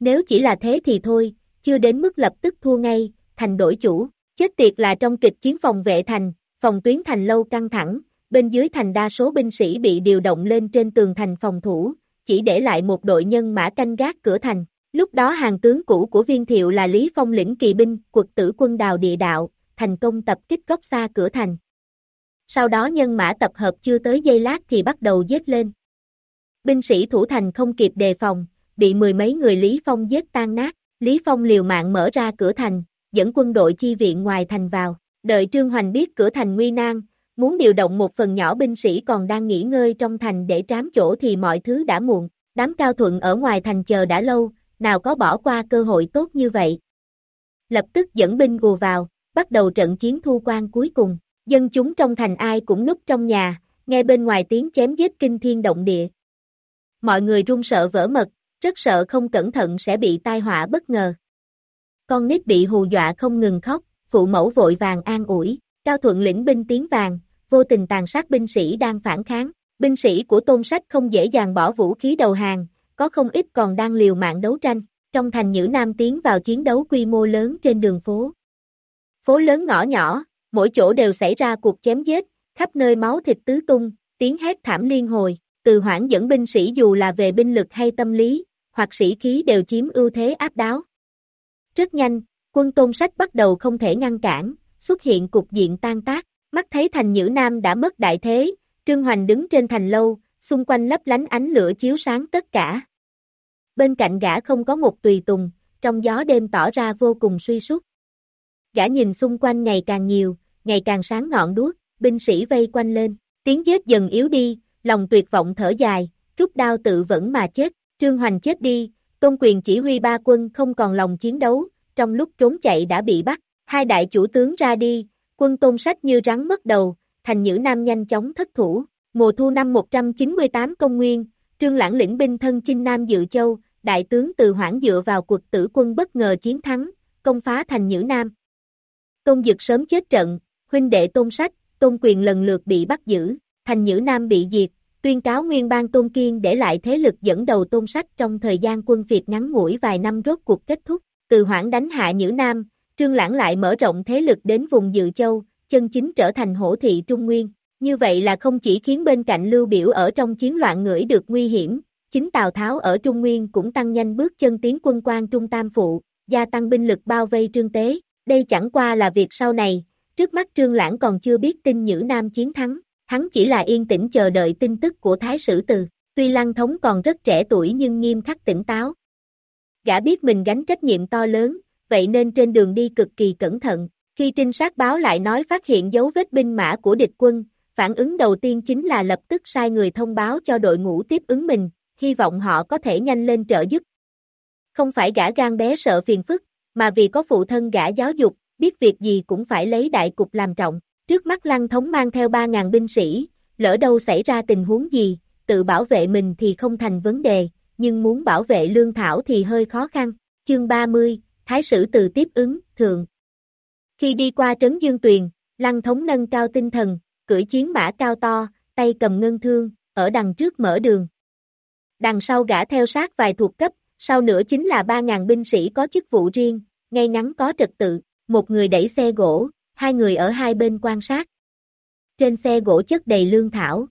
Nếu chỉ là thế thì thôi, chưa đến mức lập tức thua ngay, thành đổi chủ, chết tiệt là trong kịch chiến phòng vệ thành, phòng tuyến thành lâu căng thẳng, bên dưới thành đa số binh sĩ bị điều động lên trên tường thành phòng thủ, chỉ để lại một đội nhân mã canh gác cửa thành. Lúc đó hàng tướng cũ của viên thiệu là Lý Phong lĩnh kỳ binh, quật tử quân đào địa đạo, thành công tập kích góc xa cửa thành. Sau đó nhân mã tập hợp chưa tới giây lát thì bắt đầu giết lên. Binh sĩ thủ thành không kịp đề phòng, bị mười mấy người Lý Phong giết tan nát, Lý Phong liều mạng mở ra cửa thành, dẫn quân đội chi viện ngoài thành vào, đợi Trương Hoành biết cửa thành nguy nan, muốn điều động một phần nhỏ binh sĩ còn đang nghỉ ngơi trong thành để trám chỗ thì mọi thứ đã muộn, đám cao thuận ở ngoài thành chờ đã lâu, nào có bỏ qua cơ hội tốt như vậy. Lập tức dẫn binh gù vào, bắt đầu trận chiến thu quan cuối cùng, dân chúng trong thành ai cũng núp trong nhà, nghe bên ngoài tiếng chém giết kinh thiên động địa. Mọi người run sợ vỡ mật, rất sợ không cẩn thận sẽ bị tai họa bất ngờ. Con nít bị hù dọa không ngừng khóc, phụ mẫu vội vàng an ủi, Cao Thuận lĩnh binh tiến vàng, vô tình tàn sát binh sĩ đang phản kháng, binh sĩ của tôn sách không dễ dàng bỏ vũ khí đầu hàng, có không ít còn đang liều mạng đấu tranh, trong thành Nhữ Nam tiến vào chiến đấu quy mô lớn trên đường phố. Phố lớn ngõ nhỏ, mỗi chỗ đều xảy ra cuộc chém giết, khắp nơi máu thịt tứ tung, tiếng hét thảm liên hồi, từ hoảng dẫn binh sĩ dù là về binh lực hay tâm lý, hoặc sĩ khí đều chiếm ưu thế áp đáo. Rất nhanh, quân tôn sách bắt đầu không thể ngăn cản, xuất hiện cục diện tan tác, mắt thấy thành Nhữ Nam đã mất đại thế, Trương Hoành đứng trên thành lâu, xung quanh lấp lánh ánh lửa chiếu sáng tất cả. Bên cạnh gã không có một tùy tùng, trong gió đêm tỏ ra vô cùng suy sút. Gã nhìn xung quanh ngày càng nhiều, ngày càng sáng ngọn đuốc, binh sĩ vây quanh lên, tiếng giết dần yếu đi, lòng tuyệt vọng thở dài, rút đao tự vẫn mà chết, Trương Hoành chết đi, Tôn Quyền chỉ huy ba quân không còn lòng chiến đấu, trong lúc trốn chạy đã bị bắt, hai đại chủ tướng ra đi, quân tôn sách như rắn mất đầu, thành nhữ nam nhanh chóng thất thủ, mùa thu năm 198 công nguyên, Trương Lãng lĩnh binh thân chinh Nam Dự Châu, đại tướng từ hoảng dựa vào cuộc tử quân bất ngờ chiến thắng, công phá thành nhữ Nam. Tôn Dực sớm chết trận, huynh đệ tôn sách, tôn quyền lần lượt bị bắt giữ, thành Nhữ Nam bị diệt, tuyên cáo nguyên bang Tôn Kiên để lại thế lực dẫn đầu tôn sách trong thời gian quân Việt ngắn ngủi vài năm rốt cuộc kết thúc, từ hoãn đánh hạ Nhữ Nam, Trương Lãng lại mở rộng thế lực đến vùng Dự Châu, chân chính trở thành hổ thị Trung Nguyên. Như vậy là không chỉ khiến bên cạnh Lưu Biểu ở trong chiến loạn ngửi được nguy hiểm, chính Tào Tháo ở Trung Nguyên cũng tăng nhanh bước chân tiến quân quan Trung Tam Phụ, gia tăng binh lực bao vây Trương Tế. Đây chẳng qua là việc sau này, trước mắt Trương Lãng còn chưa biết tin Nhữ Nam chiến thắng, hắn chỉ là yên tĩnh chờ đợi tin tức của Thái Sử Từ. Tuy Lăng Thống còn rất trẻ tuổi nhưng nghiêm khắc tỉnh táo. Gã biết mình gánh trách nhiệm to lớn, vậy nên trên đường đi cực kỳ cẩn thận. Khi trinh sát báo lại nói phát hiện dấu vết binh mã của địch quân, phản ứng đầu tiên chính là lập tức sai người thông báo cho đội ngũ tiếp ứng mình, hy vọng họ có thể nhanh lên trợ giúp. Không phải gã gan bé sợ phiền phức, mà vì có phụ thân gã giáo dục, biết việc gì cũng phải lấy đại cục làm trọng. Trước mắt lăng thống mang theo 3.000 binh sĩ, lỡ đâu xảy ra tình huống gì, tự bảo vệ mình thì không thành vấn đề, nhưng muốn bảo vệ lương thảo thì hơi khó khăn. Chương 30, Thái sử từ tiếp ứng, thượng. Khi đi qua trấn Dương Tuyền, lăng thống nâng cao tinh thần, cưỡi chiến mã cao to, tay cầm ngân thương, ở đằng trước mở đường. Đằng sau gã theo sát vài thuộc cấp, sau nữa chính là 3.000 binh sĩ có chức vụ riêng, ngay ngắn có trật tự, một người đẩy xe gỗ, hai người ở hai bên quan sát. Trên xe gỗ chất đầy lương thảo.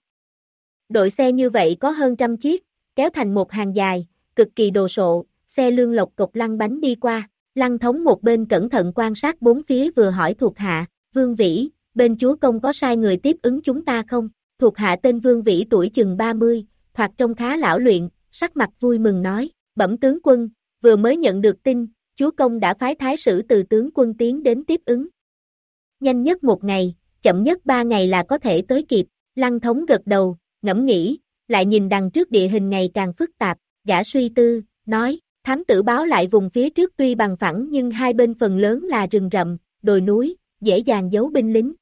Đội xe như vậy có hơn trăm chiếc, kéo thành một hàng dài, cực kỳ đồ sộ, xe lương lộc cục lăn bánh đi qua. Lăng thống một bên cẩn thận quan sát bốn phía vừa hỏi thuộc hạ, Vương Vĩ, bên chúa công có sai người tiếp ứng chúng ta không? Thuộc hạ tên Vương Vĩ tuổi chừng 30, thoạt trông khá lão luyện, sắc mặt vui mừng nói, bẩm tướng quân, vừa mới nhận được tin, chúa công đã phái thái sử từ tướng quân tiến đến tiếp ứng. Nhanh nhất một ngày, chậm nhất ba ngày là có thể tới kịp, lăng thống gật đầu, ngẫm nghĩ, lại nhìn đằng trước địa hình ngày càng phức tạp, gã suy tư, nói, thám tử báo lại vùng phía trước tuy bằng phẳng nhưng hai bên phần lớn là rừng rậm, đồi núi, dễ dàng giấu binh lính.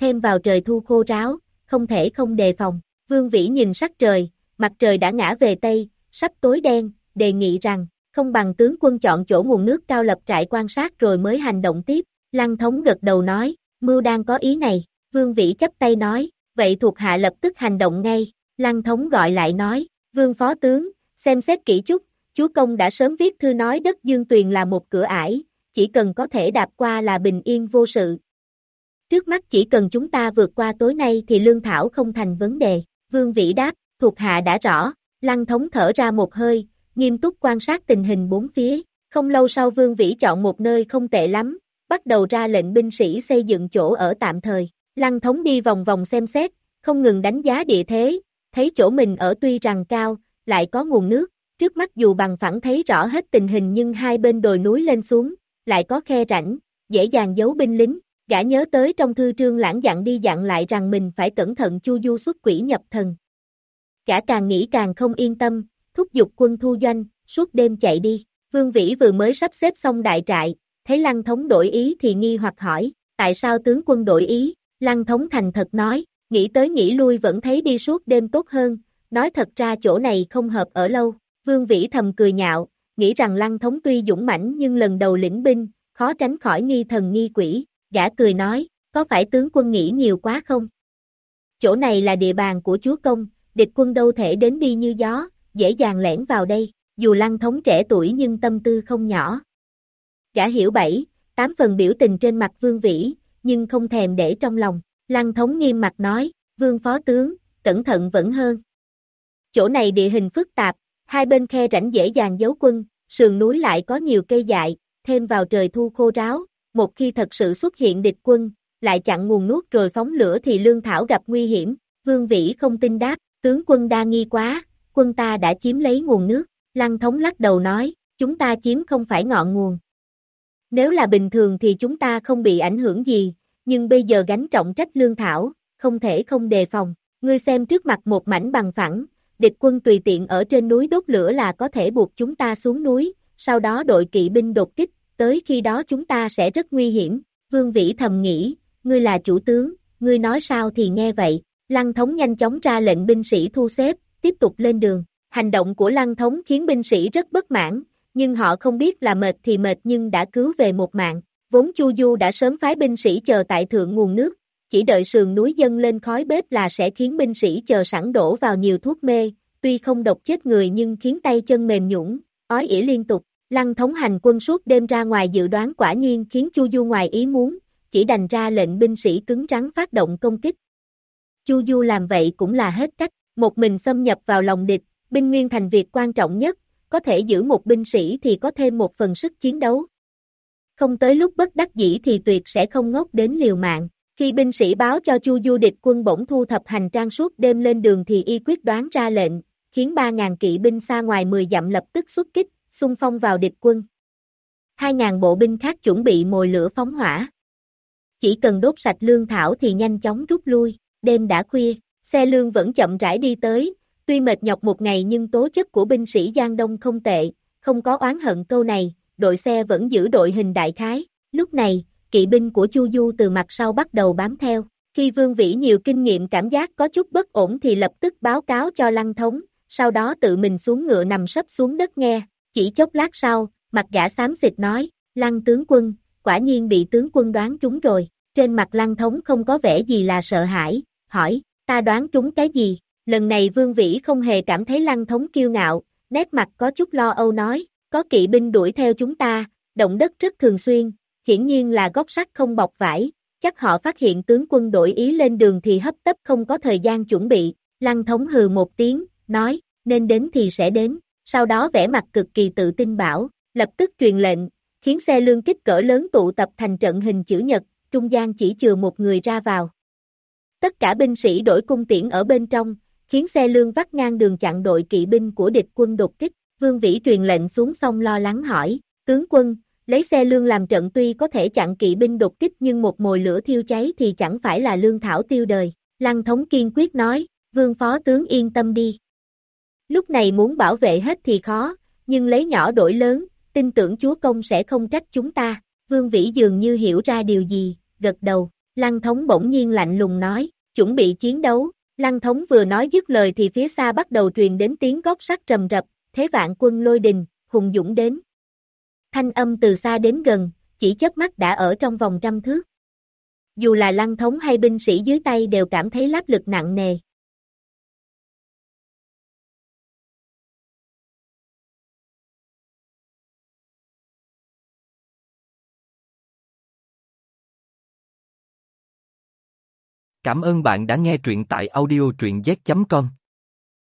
Thêm vào trời thu khô ráo, không thể không đề phòng, vương vĩ nhìn sắc trời, mặt trời đã ngã về Tây, sắp tối đen, đề nghị rằng, không bằng tướng quân chọn chỗ nguồn nước cao lập trại quan sát rồi mới hành động tiếp, lăng thống gật đầu nói, mưu đang có ý này, vương vĩ chấp tay nói, vậy thuộc hạ lập tức hành động ngay, lăng thống gọi lại nói, vương phó tướng, xem xét kỹ chút, chúa công đã sớm viết thư nói đất dương tuyền là một cửa ải, chỉ cần có thể đạp qua là bình yên vô sự. Trước mắt chỉ cần chúng ta vượt qua tối nay thì lương thảo không thành vấn đề, vương vĩ đáp, thuộc hạ đã rõ, lăng thống thở ra một hơi, nghiêm túc quan sát tình hình bốn phía, không lâu sau vương vĩ chọn một nơi không tệ lắm, bắt đầu ra lệnh binh sĩ xây dựng chỗ ở tạm thời, lăng thống đi vòng vòng xem xét, không ngừng đánh giá địa thế, thấy chỗ mình ở tuy rằng cao, lại có nguồn nước, trước mắt dù bằng phẳng thấy rõ hết tình hình nhưng hai bên đồi núi lên xuống, lại có khe rãnh, dễ dàng giấu binh lính, gã nhớ tới trong thư trương lãng dặn đi dặn lại rằng mình phải cẩn thận chu du xuất quỷ nhập thần, Cả càng nghĩ càng không yên tâm, thúc giục quân thu doanh, suốt đêm chạy đi. Vương Vĩ vừa mới sắp xếp xong đại trại, thấy Lăng Thống đổi ý thì nghi hoặc hỏi, tại sao tướng quân đổi ý? Lăng Thống thành thật nói, nghĩ tới nghĩ lui vẫn thấy đi suốt đêm tốt hơn, nói thật ra chỗ này không hợp ở lâu. Vương Vĩ thầm cười nhạo, nghĩ rằng Lăng Thống tuy dũng mãnh nhưng lần đầu lĩnh binh, khó tránh khỏi nghi thần nghi quỷ, gã cười nói, có phải tướng quân nghĩ nhiều quá không? Chỗ này là địa bàn của chúa công, địch quân đâu thể đến đi như gió, dễ dàng lẻn vào đây, dù lăng thống trẻ tuổi nhưng tâm tư không nhỏ. Gã hiểu bảy, tám phần biểu tình trên mặt vương vĩ, nhưng không thèm để trong lòng, lăng thống nghiêm mặt nói, vương phó tướng, cẩn thận vẫn hơn. Chỗ này địa hình phức tạp, hai bên khe rảnh dễ dàng giấu quân, sườn núi lại có nhiều cây dại, thêm vào trời thu khô ráo, một khi thật sự xuất hiện địch quân, lại chặn nguồn nuốt rồi phóng lửa thì lương thảo gặp nguy hiểm, vương vĩ không tin đáp, Tướng quân đa nghi quá, quân ta đã chiếm lấy nguồn nước, lăng thống lắc đầu nói, chúng ta chiếm không phải ngọn nguồn. Nếu là bình thường thì chúng ta không bị ảnh hưởng gì, nhưng bây giờ gánh trọng trách lương thảo, không thể không đề phòng. Ngươi xem trước mặt một mảnh bằng phẳng, địch quân tùy tiện ở trên núi đốt lửa là có thể buộc chúng ta xuống núi, sau đó đội kỵ binh đột kích, tới khi đó chúng ta sẽ rất nguy hiểm. Vương Vĩ thầm nghĩ, ngươi là chủ tướng, ngươi nói sao thì nghe vậy, Lăng thống nhanh chóng ra lệnh binh sĩ thu xếp, tiếp tục lên đường. Hành động của lăng thống khiến binh sĩ rất bất mãn, nhưng họ không biết là mệt thì mệt nhưng đã cứu về một mạng. Vốn Chu Du đã sớm phái binh sĩ chờ tại thượng nguồn nước, chỉ đợi sườn núi dâng lên khói bếp là sẽ khiến binh sĩ chờ sẵn đổ vào nhiều thuốc mê, tuy không độc chết người nhưng khiến tay chân mềm nhũn, ói ỉa liên tục. Lăng thống hành quân suốt đêm ra ngoài dự đoán quả nhiên khiến Chu Du ngoài ý muốn, chỉ đành ra lệnh binh sĩ cứng rắn phát động công kích. Chu Du làm vậy cũng là hết cách, một mình xâm nhập vào lòng địch, binh nguyên thành việc quan trọng nhất, có thể giữ một binh sĩ thì có thêm một phần sức chiến đấu. Không tới lúc bất đắc dĩ thì tuyệt sẽ không ngốc đến liều mạng. Khi binh sĩ báo cho Chu Du địch quân bỗng thu thập hành trang suốt đêm lên đường thì y quyết đoán ra lệnh, khiến 3.000 kỵ binh xa ngoài 10 dặm lập tức xuất kích, xung phong vào địch quân. 2.000 bộ binh khác chuẩn bị mồi lửa phóng hỏa. Chỉ cần đốt sạch lương thảo thì nhanh chóng rút lui, đêm đã khuya, xe lương vẫn chậm rãi đi tới, tuy mệt nhọc một ngày nhưng tố chất của binh sĩ Giang Đông không tệ, không có oán hận câu này, đội xe vẫn giữ đội hình đại khái, lúc này, kỵ binh của Chu Du từ mặt sau bắt đầu bám theo, khi Vương Vĩ nhiều kinh nghiệm cảm giác có chút bất ổn thì lập tức báo cáo cho Lăng Thống, sau đó tự mình xuống ngựa nằm sấp xuống đất nghe, chỉ chốc lát sau, mặt gã xám xịt nói, Lăng tướng quân, quả nhiên bị tướng quân đoán trúng rồi, trên mặt Lăng Thống không có vẻ gì là sợ hãi, hỏi, ta đoán trúng cái gì, lần này Vương Vĩ không hề cảm thấy Lăng Thống kiêu ngạo, nét mặt có chút lo âu nói, có kỵ binh đuổi theo chúng ta, động đất rất thường xuyên, hiển nhiên là góc sắt không bọc vải, chắc họ phát hiện tướng quân đổi ý lên đường thì hấp tấp không có thời gian chuẩn bị, Lăng Thống hừ một tiếng, nói, nên đến thì sẽ đến, sau đó vẽ mặt cực kỳ tự tin bảo, lập tức truyền lệnh, khiến xe lương kích cỡ lớn tụ tập thành trận hình chữ nhật, trung gian chỉ chừa một người ra vào. Tất cả binh sĩ đổi cung tiễn ở bên trong, khiến xe lương vắt ngang đường chặn đội kỵ binh của địch quân đột kích, Vương Vĩ truyền lệnh xuống sông lo lắng hỏi, tướng quân, lấy xe lương làm trận tuy có thể chặn kỵ binh đột kích nhưng một mồi lửa thiêu cháy thì chẳng phải là lương thảo tiêu đời. Lăng thống kiên quyết nói, vương phó tướng yên tâm đi. Lúc này muốn bảo vệ hết thì khó, nhưng lấy nhỏ đổi lớn, tin tưởng chúa công sẽ không trách chúng ta. Vương Vĩ dường như hiểu ra điều gì, gật đầu. Lăng thống bỗng nhiên lạnh lùng nói, chuẩn bị chiến đấu. Lăng thống vừa nói dứt lời thì phía xa bắt đầu truyền đến tiếng gót sắt trầm rập, thế vạn quân lôi đình, hùng dũng đến. Thanh âm từ xa đến gần, chỉ chớp mắt đã ở trong vòng trăm thước. Dù là lăng thống hay binh sĩ dưới tay đều cảm thấy áp lực nặng nề. Cảm ơn bạn đã nghe truyện tại audiotruyenz.com.